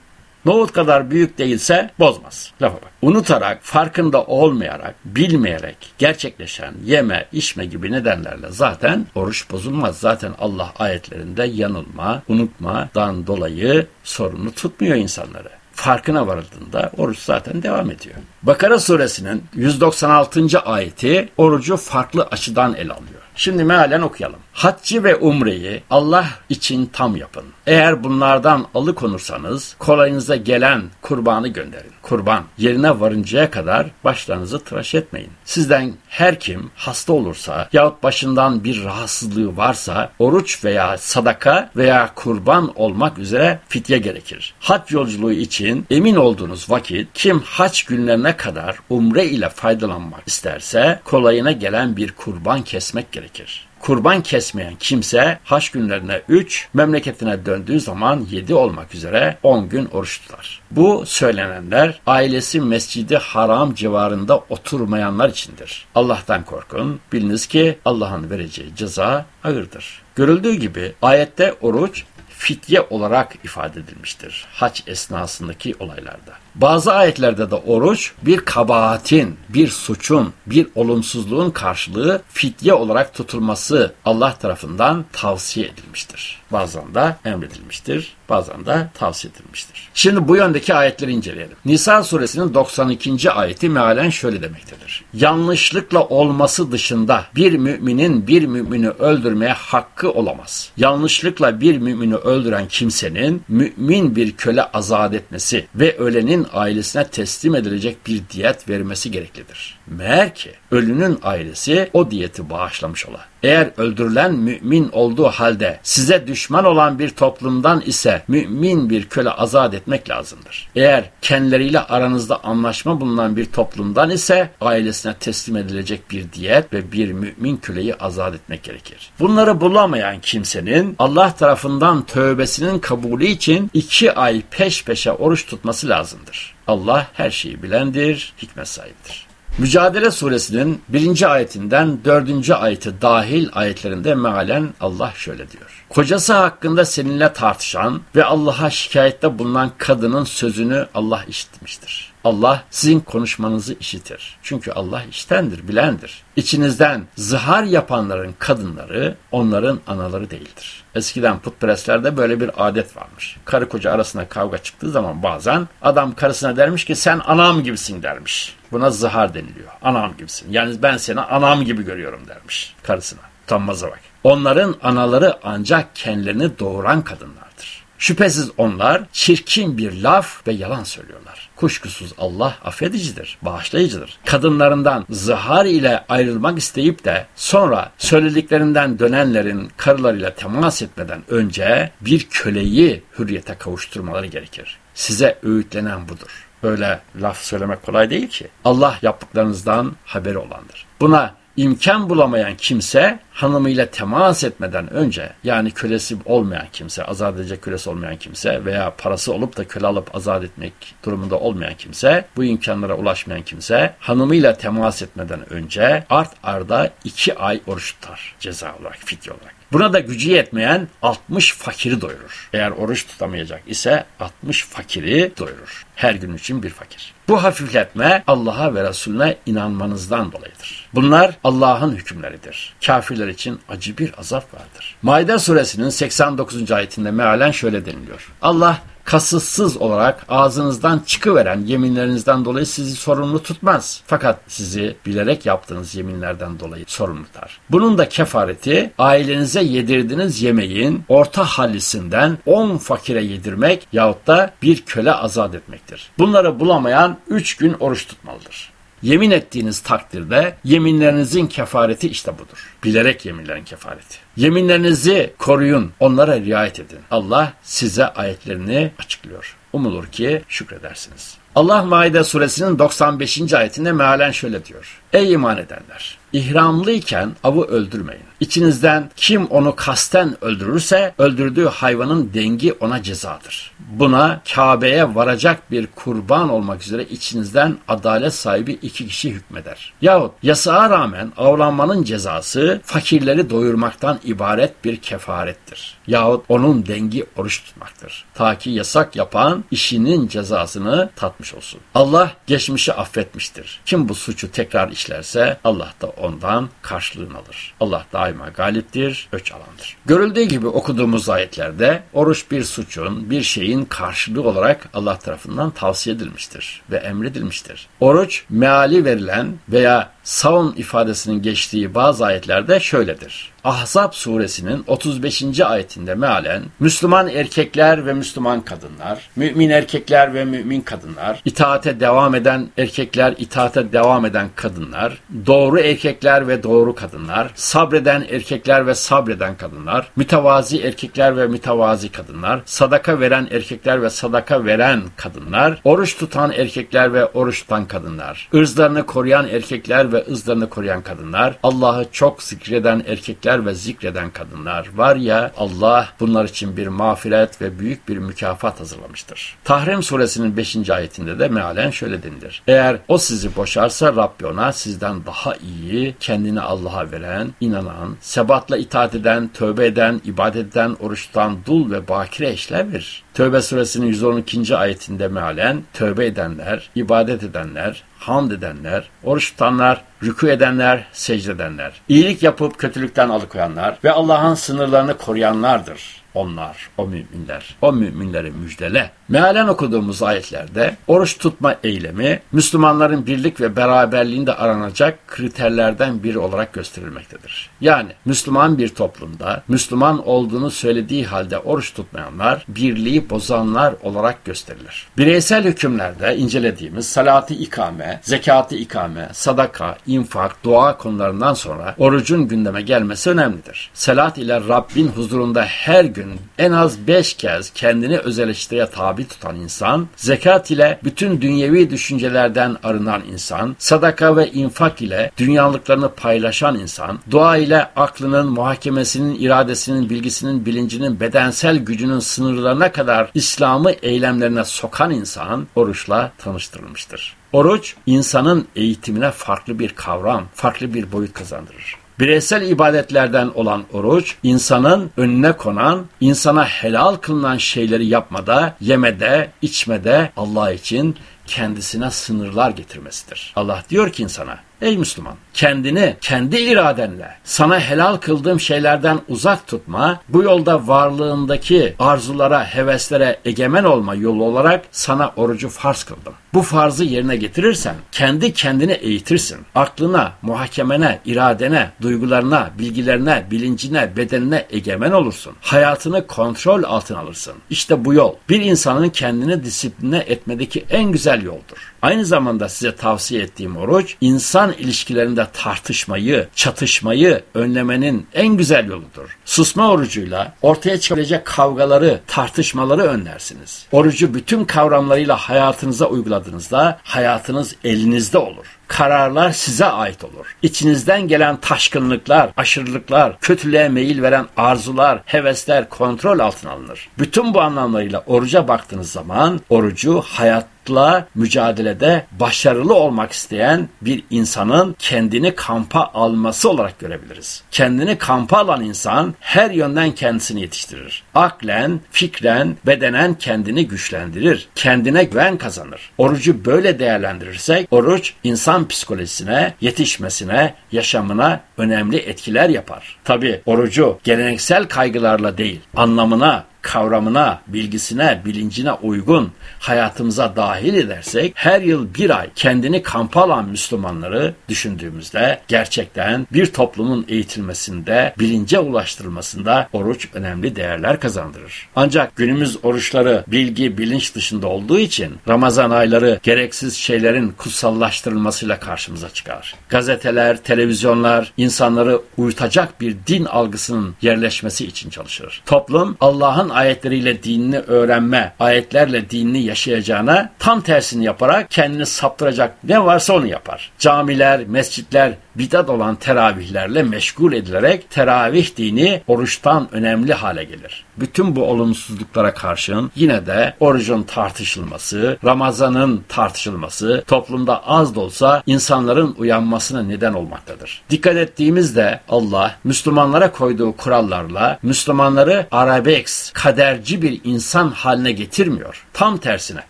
Nohut kadar büyük değilse bozmaz. Lafa bak. Unutarak, farkında olmayarak, bilmeyerek gerçekleşen yeme, içme gibi nedenlerle zaten oruç bozulmaz. Zaten Allah ayetlerinde yanılma, unutmadan dolayı sorunu tutmuyor insanları farkına varıldığında oruç zaten devam ediyor. Bakara suresinin 196. ayeti orucu farklı açıdan ele alıyor. Şimdi mealen okuyalım. Haccı ve umreyi Allah için tam yapın. Eğer bunlardan alıkonursanız kolayınıza gelen kurbanı gönderin. Kurban yerine varıncaya kadar başlarınızı tıraş etmeyin. Sizden her kim hasta olursa yahut başından bir rahatsızlığı varsa oruç veya sadaka veya kurban olmak üzere fitye gerekir. Hac yolculuğu için emin olduğunuz vakit kim hac günlerine kadar umre ile faydalanmak isterse kolayına gelen bir kurban kesmek gerekir kurban kesmeyen kimse haç günlerine 3, memleketine döndüğü zaman 7 olmak üzere 10 gün oruç tutar. Bu söylenenler ailesi mescidi haram civarında oturmayanlar içindir. Allah'tan korkun. Biliniz ki Allah'ın vereceği ceza ağırdır. Görüldüğü gibi ayette oruç fitye olarak ifade edilmiştir. Haç esnasındaki olaylarda. Bazı ayetlerde de oruç bir kabahatin, bir suçun, bir olumsuzluğun karşılığı fitye olarak tutulması Allah tarafından tavsiye edilmiştir. Bazen de emredilmiştir, bazen de tavsiye edilmiştir. Şimdi bu yöndeki ayetleri inceleyelim. Nisa suresinin 92. ayeti mealen şöyle demektedir. Yanlışlıkla olması dışında bir müminin bir mümini öldürmeye hakkı olamaz. Yanlışlıkla bir mümini öldüren kimsenin mümin bir köle azat etmesi ve ölenin ailesine teslim edilecek bir diyet vermesi gereklidir. Meğer ki ölünün ailesi o diyeti bağışlamış ola. Eğer öldürülen mümin olduğu halde size düşman olan bir toplumdan ise mümin bir köle azat etmek lazımdır. Eğer kendileriyle aranızda anlaşma bulunan bir toplumdan ise ailesine teslim edilecek bir diyet ve bir mümin köleyi azat etmek gerekir. Bunları bulamayan kimsenin Allah tarafından tövbesinin kabulü için iki ay peş peşe oruç tutması lazımdır. Allah her şeyi bilendir, hikmet sahibidir. Mücadele suresinin birinci ayetinden dördüncü ayeti dahil ayetlerinde mealen Allah şöyle diyor. Kocası hakkında seninle tartışan ve Allah'a şikayette bulunan kadının sözünü Allah işitmiştir. Allah sizin konuşmanızı işitir. Çünkü Allah iştendir, bilendir. İçinizden zihar yapanların kadınları onların anaları değildir. Eskiden putperestlerde böyle bir adet varmış. Karı koca arasında kavga çıktığı zaman bazen adam karısına dermiş ki sen anam gibisin dermiş. Buna zihar deniliyor. Anam gibisin. Yani ben seni anam gibi görüyorum dermiş karısına. Utanmaza bak. Onların anaları ancak kendilerini doğuran kadınlardır. Şüphesiz onlar çirkin bir laf ve yalan söylüyorlar. Kuşkusuz Allah affedicidir, bağışlayıcıdır. Kadınlarından zihar ile ayrılmak isteyip de sonra söylediklerinden dönenlerin karılarıyla temas etmeden önce bir köleyi hürriyete kavuşturmaları gerekir. Size öğütlenen budur. Böyle laf söylemek kolay değil ki. Allah yaptıklarınızdan haberi olandır. Buna imkan bulamayan kimse hanımıyla temas etmeden önce yani kölesi olmayan kimse, azat edecek kölesi olmayan kimse veya parası olup da köle alıp azat etmek durumunda olmayan kimse, bu imkanlara ulaşmayan kimse hanımıyla temas etmeden önce art arda iki ay oruç tutar ceza olarak, fidye olarak. Buna da gücü yetmeyen 60 fakiri doyurur. Eğer oruç tutamayacak ise 60 fakiri doyurur. Her gün için bir fakir. Bu hafifletme Allah'a ve Resulüne inanmanızdan dolayıdır. Bunlar Allah'ın hükümleridir. Kafirler için acı bir azap vardır. Maide suresinin 89. ayetinde mealen şöyle deniliyor. Allah kasıtsız olarak ağzınızdan çıkıveren yeminlerinizden dolayı sizi sorumlu tutmaz. Fakat sizi bilerek yaptığınız yeminlerden dolayı sorumlu tutar. Bunun da kefareti ailenize yedirdiğiniz yemeğin orta hallisinden 10 fakire yedirmek yahut da bir köle azat etmektir. Bunları bulamayan 3 gün oruç tutmalıdır. Yemin ettiğiniz takdirde yeminlerinizin kefareti işte budur. Bilerek yeminlerin kefareti. Yeminlerinizi koruyun, onlara riayet edin. Allah size ayetlerini açıklıyor. Umulur ki şükredersiniz. Allah Maide suresinin 95. ayetinde mealen şöyle diyor. Ey iman edenler! İhramlıyken avı öldürmeyin. İçinizden kim onu kasten öldürürse öldürdüğü hayvanın dengi ona cezadır. Buna Kabe'ye varacak bir kurban olmak üzere içinizden adalet sahibi iki kişi hükmeder. Yahut yasağa rağmen avlanmanın cezası fakirleri doyurmaktan ibaret bir kefarettir. Yahut onun dengi oruç tutmaktır. Ta ki yasak yapan işinin cezasını tatmış olsun. Allah geçmişi affetmiştir. Kim bu suçu tekrar işlerse Allah da ondan karşılığını alır. Allah daima galiptir, öç alandır. Görüldüğü gibi okuduğumuz ayetlerde oruç bir suçun, bir şeyin karşılığı olarak Allah tarafından tavsiye edilmiştir ve emredilmiştir. Oruç meali verilen veya savun ifadesinin geçtiği bazı ayetlerde şöyledir. Ahzab suresinin 35. ayetinde mealen Müslüman erkekler ve Müslüman kadınlar, mümin erkekler ve mümin kadınlar, itaate devam eden erkekler, itaate devam eden kadınlar, doğru erkekler ve doğru kadınlar, sabreden erkekler ve sabreden kadınlar, mütevazi erkekler ve mütevazi kadınlar, sadaka veren erkekler ve sadaka veren kadınlar, oruç tutan erkekler ve oruç tutan kadınlar, ırzlarını koruyan erkekler ve ızlarını koruyan kadınlar, Allah'ı çok zikreden erkekler ve zikreden kadınlar var ya Allah bunlar için bir mağfiret ve büyük bir mükafat hazırlamıştır. Tahrim suresinin 5. ayetinde de mealen şöyle denilir. Eğer o sizi boşarsa Rabbi ona sizden daha iyi, kendini Allah'a veren, inanan, sebatla itaat eden, tövbe eden, ibadet eden, oruç tutan, dul ve bakire eşler verir. Tövbe suresinin 112. ayetinde mealen tövbe edenler, ibadet edenler, hamd edenler, oruç tutanlar, rükû edenler, secde edenler, iyilik yapıp kötülükten alıkoyanlar ve Allah'ın sınırlarını koruyanlardır. Onlar, o müminler, o müminleri müjdele. Mealen okuduğumuz ayetlerde oruç tutma eylemi Müslümanların birlik ve beraberliğinde aranacak kriterlerden biri olarak gösterilmektedir. Yani Müslüman bir toplumda Müslüman olduğunu söylediği halde oruç tutmayanlar birliği bozanlar olarak gösterilir. Bireysel hükümlerde incelediğimiz salatı ikame, zekatı ikame, sadaka, infak, dua konularından sonra orucun gündeme gelmesi önemlidir. Salat ile Rabbin huzurunda her gün en az beş kez kendini öz eleştiriye tabi tutan insan, zekat ile bütün dünyevi düşüncelerden arınan insan, sadaka ve infak ile dünyalıklarını paylaşan insan, dua ile aklının, muhakemesinin, iradesinin, bilgisinin, bilincinin, bedensel gücünün sınırlarına kadar İslam'ı eylemlerine sokan insan oruçla tanıştırılmıştır. Oruç insanın eğitimine farklı bir kavram, farklı bir boyut kazandırır. Bireysel ibadetlerden olan oruç, insanın önüne konan, insana helal kılınan şeyleri yapmada, yemede, içmede Allah için kendisine sınırlar getirmesidir. Allah diyor ki insana, ey Müslüman, kendini kendi iradenle sana helal kıldığım şeylerden uzak tutma, bu yolda varlığındaki arzulara, heveslere egemen olma yolu olarak sana orucu farz kıldım. Bu farzı yerine getirirsen kendi kendini eğitirsin. Aklına, muhakemene, iradene, duygularına, bilgilerine, bilincine, bedenine egemen olursun. Hayatını kontrol altına alırsın. İşte bu yol bir insanın kendini disipline etmedeki en güzel yoldur. Aynı zamanda size tavsiye ettiğim oruç insan ilişkilerinde tartışmayı, çatışmayı önlemenin en güzel yoludur. Susma orucuyla ortaya çıkabilecek kavgaları, tartışmaları önlersiniz. Orucu bütün kavramlarıyla hayatınıza uyguladığınızda hayatınız elinizde olur kararlar size ait olur. İçinizden gelen taşkınlıklar, aşırılıklar, kötülüğe meyil veren arzular, hevesler kontrol altına alınır. Bütün bu anlamlarıyla oruca baktığınız zaman orucu hayat hayatla mücadelede başarılı olmak isteyen bir insanın kendini kampa alması olarak görebiliriz. Kendini kampa alan insan her yönden kendisini yetiştirir. Aklen, fikren, bedenen kendini güçlendirir. Kendine güven kazanır. Orucu böyle değerlendirirsek oruç insan psikolojisine, yetişmesine, yaşamına önemli etkiler yapar. Tabi orucu geleneksel kaygılarla değil, anlamına, kavramına, bilgisine, bilincine uygun hayatımıza dahil edersek her yıl bir ay kendini kampa alan Müslümanları düşündüğümüzde gerçekten bir toplumun eğitilmesinde, bilince ulaştırılmasında oruç önemli değerler kazandırır. Ancak günümüz oruçları bilgi, bilinç dışında olduğu için Ramazan ayları gereksiz şeylerin kutsallaştırılmasıyla karşımıza çıkar. Gazeteler, televizyonlar insanları uyutacak bir din algısının yerleşmesi için çalışır. Toplum Allah'ın ayetleriyle dinini öğrenme, ayetlerle dinini yaşayacağına tam tersini yaparak kendini saptıracak ne varsa onu yapar. Camiler, mescitler bidat olan teravihlerle meşgul edilerek teravih dini oruçtan önemli hale gelir. Bütün bu olumsuzluklara karşın yine de orucun tartışılması, Ramazan'ın tartışılması toplumda az da olsa insanların uyanmasına neden olmaktadır. Dikkat ettiğimizde Allah Müslümanlara koyduğu kurallarla Müslümanları arabex, kaderci bir insan haline getirmiyor. Tam tersine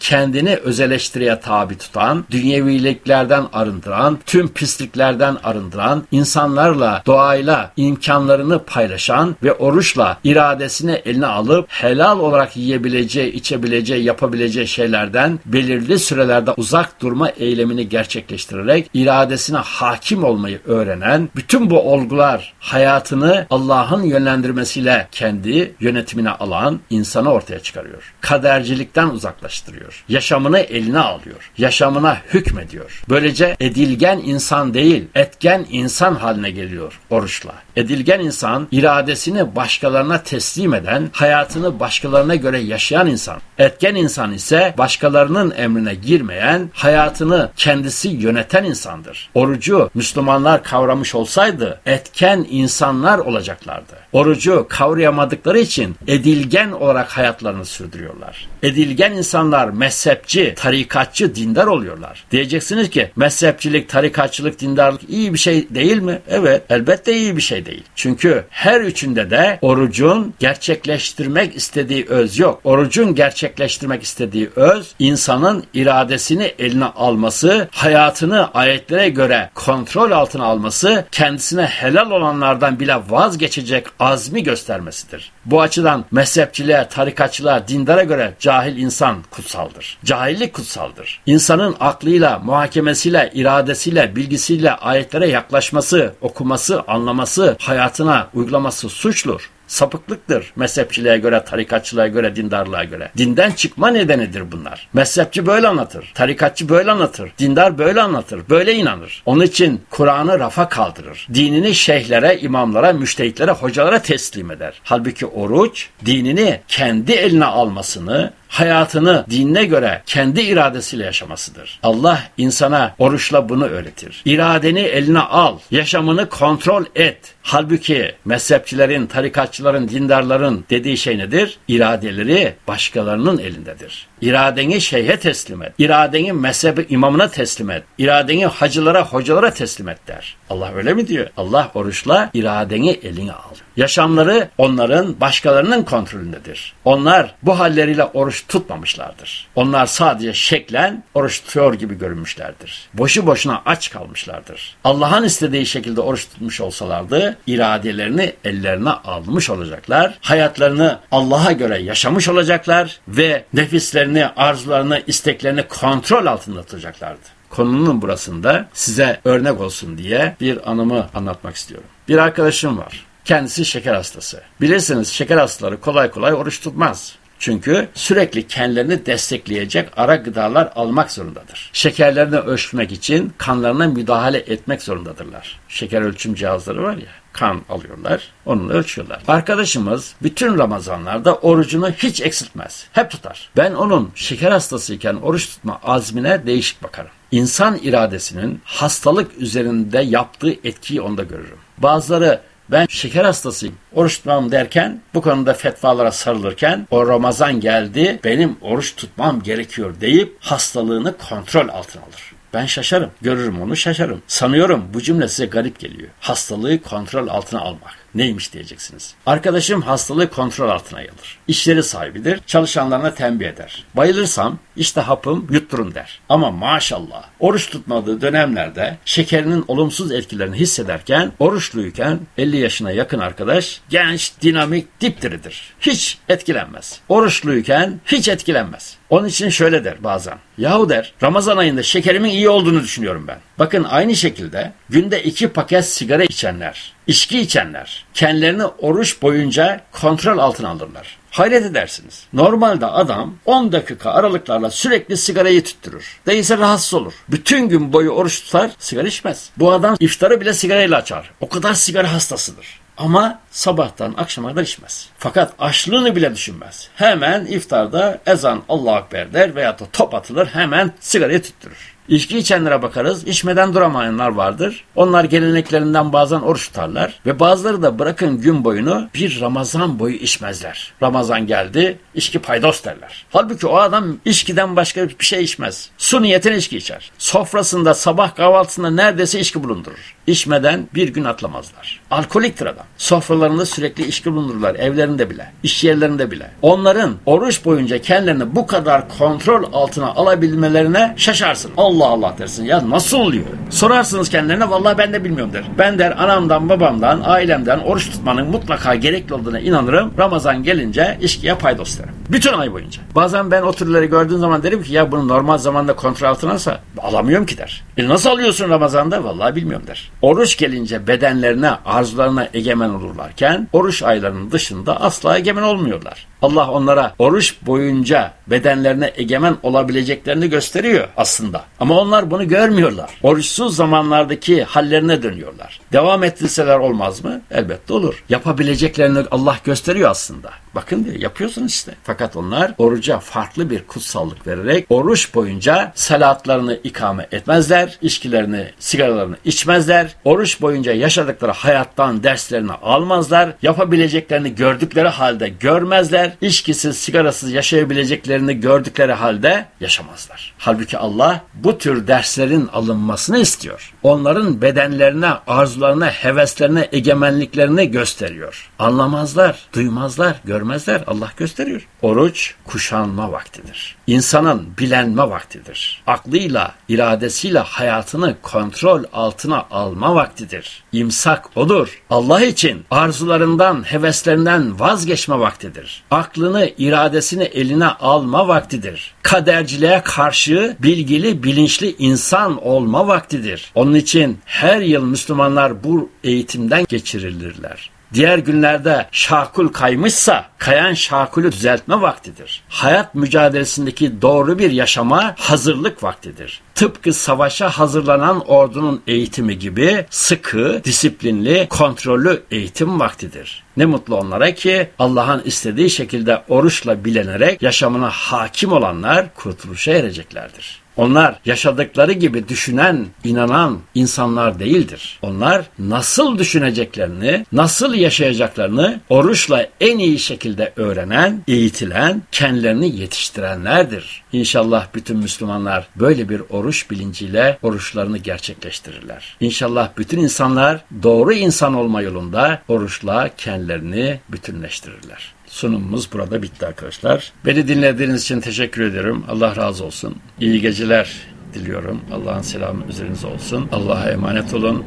kendini özeleştiriye tabi tutan, dünyeviliklerden arındıran, tüm pisliklerden arındıran, insanlarla, doğayla imkanlarını paylaşan ve oruçla iradesini eline alıp helal olarak yiyebileceği, içebileceği, yapabileceği şeylerden belirli sürelerde uzak durma eylemini gerçekleştirerek iradesine hakim olmayı öğrenen, bütün bu olgular hayatını Allah'ın yönlendirmesiyle kendi yönetimine alan insanı ortaya çıkarıyor. Kadercilikten uzaklaştırıyor. Yaşamını eline alıyor. Yaşamına hükmediyor. Böylece edilgen insan değil, etken insan haline geliyor oruçla. Edilgen insan iradesini başkalarına teslim eden, hayatını başkalarına göre yaşayan insan. Etken insan ise başkalarının emrine girmeyen, hayatını kendisi yöneten insandır. Orucu Müslümanlar kavramış olsaydı etken insanlar olacaklardı. Orucu kavrayamadıkları için edilgen olarak hayatlarını sürdürüyorlar. Edilgen insanlar mezhepçi, tarikatçı, dindar oluyorlar. Diyeceksiniz ki mezhepçilik, tarikatçılık, dindarlık iyi bir şey değil mi? Evet, elbette iyi bir şey değil. Çünkü her üçünde de orucun gerçekleştirmek istediği öz yok. Orucun gerçekleştirmek istediği öz insanın iradesini eline alması, hayatını ayetlere göre kontrol altına alması, kendisine helal olanlardan bile vazgeçecek azmi göstermesidir. Bu açıdan mezhepçiliğe, tarikatçılığa, dindara göre cahil insan kutsaldır. Cahillik kutsaldır. İnsanın aklıyla, muhakemesiyle, iradesiyle, bilgisiyle ayetlere yaklaşması, okuması, anlaması, hayatına uygulaması suçlur sapıklıktır. Mezhepçiliğe göre, tarikatçılığa göre, dindarlığa göre. Dinden çıkma nedenidir bunlar. Mezhepçi böyle anlatır. Tarikatçı böyle anlatır. Dindar böyle anlatır. Böyle inanır. Onun için Kur'an'ı rafa kaldırır. Dinini şeyhlere, imamlara, müştehitlere, hocalara teslim eder. Halbuki oruç dinini kendi eline almasını, hayatını dinine göre kendi iradesiyle yaşamasıdır. Allah insana oruçla bunu öğretir. İradeni eline al, yaşamını kontrol et. Halbuki mezhepçilerin, tarikatçıların, dindarların dediği şey nedir? İradeleri başkalarının elindedir. İradeni şeyhe teslim et. İradeni mezhebi imamına teslim et. İradeni hacılara, hocalara teslim et der. Allah öyle mi diyor? Allah oruçla iradeni eline al. Yaşamları onların başkalarının kontrolündedir. Onlar bu halleriyle oruç tutmamışlardır. Onlar sadece şeklen oruç tutuyor gibi görünmüşlerdir. Boşu boşuna aç kalmışlardır. Allah'ın istediği şekilde oruç tutmuş olsalardı iradelerini ellerine almış olacaklar. Hayatlarını Allah'a göre yaşamış olacaklar ve nefislerini, arzularını, isteklerini kontrol altında tutacaklardı konunun burasında size örnek olsun diye bir anımı anlatmak istiyorum. Bir arkadaşım var. Kendisi şeker hastası. Bilirsiniz şeker hastaları kolay kolay oruç tutmaz. Çünkü sürekli kendilerini destekleyecek ara gıdalar almak zorundadır. Şekerlerini ölçmek için kanlarına müdahale etmek zorundadırlar. Şeker ölçüm cihazları var ya kan alıyorlar. Onunla ölçüyorlar. Arkadaşımız bütün Ramazanlarda orucunu hiç eksiltmez. Hep tutar. Ben onun şeker hastasıyken oruç tutma azmine değişik bakarım. İnsan iradesinin hastalık üzerinde yaptığı etkiyi onda görürüm. Bazıları ben şeker hastasıyım. Oruç tutmam derken bu konuda fetvalara sarılırken o Ramazan geldi benim oruç tutmam gerekiyor deyip hastalığını kontrol altına alır. Ben şaşarım. Görürüm onu şaşarım. Sanıyorum bu cümle size garip geliyor. Hastalığı kontrol altına almak. Neymiş diyeceksiniz. Arkadaşım hastalığı kontrol altına alır. İşleri sahibidir. Çalışanlarına tembih eder. Bayılırsam işte hapım yutturun der. Ama maşallah oruç tutmadığı dönemlerde şekerinin olumsuz etkilerini hissederken oruçluyken 50 yaşına yakın arkadaş genç, dinamik, dipdiridir. Hiç etkilenmez. Oruçluyken hiç etkilenmez. Onun için şöyle der bazen. Yahu der Ramazan ayında şekerimin iyi olduğunu düşünüyorum ben. Bakın aynı şekilde günde iki paket sigara içenler, içki içenler kendilerini oruç boyunca kontrol altına alırlar. Hayret edersiniz. Normalde adam 10 dakika aralıklarla sürekli sigarayı tüttürür. Değilse rahatsız olur. Bütün gün boyu oruç tutar, sigara içmez. Bu adam iftarı bile sigarayla açar. O kadar sigara hastasıdır. Ama sabahtan akşama kadar içmez. Fakat açlığını bile düşünmez. Hemen iftarda ezan Allahu Ekber der veya da top atılır hemen sigarayı tüttürür. İçki içenlere bakarız. İçmeden duramayanlar vardır. Onlar geleneklerinden bazen oruç tutarlar. Ve bazıları da bırakın gün boyunu bir Ramazan boyu içmezler. Ramazan geldi, içki paydos derler. Halbuki o adam içkiden başka bir şey içmez. Su niyetine içki içer. Sofrasında sabah kahvaltısında neredeyse içki bulundurur. İçmeden bir gün atlamazlar. Alkoliktir adam. Sofralarında sürekli içki bulundururlar. Evlerinde bile. iş yerlerinde bile. Onların oruç boyunca kendilerini bu kadar kontrol altına alabilmelerine şaşarsın. Allah Allah dersin. Ya nasıl oluyor? Sorarsınız kendilerine vallahi ben de bilmiyorum der. Ben der anamdan babamdan ailemden oruç tutmanın mutlaka gerekli olduğuna inanırım. Ramazan gelince içkiye paydos derim. Bütün ay boyunca. Bazen ben o türleri gördüğüm zaman derim ki ya bunu normal zamanda kontrol altına alsa alamıyorum ki der. E nasıl alıyorsun Ramazan'da? Vallahi bilmiyorum der. Oruç gelince bedenlerine, arzularına egemen olurlarken oruç aylarının dışında asla egemen olmuyorlar. Allah onlara oruç boyunca bedenlerine egemen olabileceklerini gösteriyor aslında. Ama onlar bunu görmüyorlar. Oruçsuz zamanlardaki hallerine dönüyorlar. Devam ettirseler olmaz mı? Elbette olur. Yapabileceklerini Allah gösteriyor aslında. Bakın diyor yapıyorsun işte. Fakat onlar oruca farklı bir kutsallık vererek oruç boyunca salatlarını ikame etmezler. içkilerini, sigaralarını içmezler. Oruç boyunca yaşadıkları hayattan derslerini almazlar. Yapabileceklerini gördükleri halde görmezler. İçkisiz, sigarasız yaşayabileceklerini gördükleri halde yaşamazlar. Halbuki Allah bu tür derslerin alınmasını istiyor. Onların bedenlerine, arzularına, heveslerine, egemenliklerini gösteriyor. Anlamazlar, duymazlar, görmezler görmezler. Allah gösteriyor. Oruç kuşanma vaktidir. İnsanın bilenme vaktidir. Aklıyla, iradesiyle hayatını kontrol altına alma vaktidir. İmsak odur. Allah için arzularından, heveslerinden vazgeçme vaktidir. Aklını, iradesini eline alma vaktidir. Kaderciliğe karşı bilgili, bilinçli insan olma vaktidir. Onun için her yıl Müslümanlar bu eğitimden geçirilirler. Diğer günlerde şakul kaymışsa kayan şakulü düzeltme vaktidir. Hayat mücadelesindeki doğru bir yaşama hazırlık vaktidir. Tıpkı savaşa hazırlanan ordunun eğitimi gibi sıkı, disiplinli, kontrollü eğitim vaktidir. Ne mutlu onlara ki Allah'ın istediği şekilde oruçla bilenerek yaşamına hakim olanlar kurtuluşa ereceklerdir. Onlar yaşadıkları gibi düşünen, inanan insanlar değildir. Onlar nasıl düşüneceklerini, nasıl yaşayacaklarını oruçla en iyi şekilde öğrenen, eğitilen, kendilerini yetiştirenlerdir. İnşallah bütün Müslümanlar böyle bir oruç bilinciyle oruçlarını gerçekleştirirler. İnşallah bütün insanlar doğru insan olma yolunda oruçla kendilerini bütünleştirirler. Sunumumuz burada bitti arkadaşlar. Beni dinlediğiniz için teşekkür ederim. Allah razı olsun. İyi geceler diliyorum. Allah'ın selamı üzerinize olsun. Allah'a emanet olun.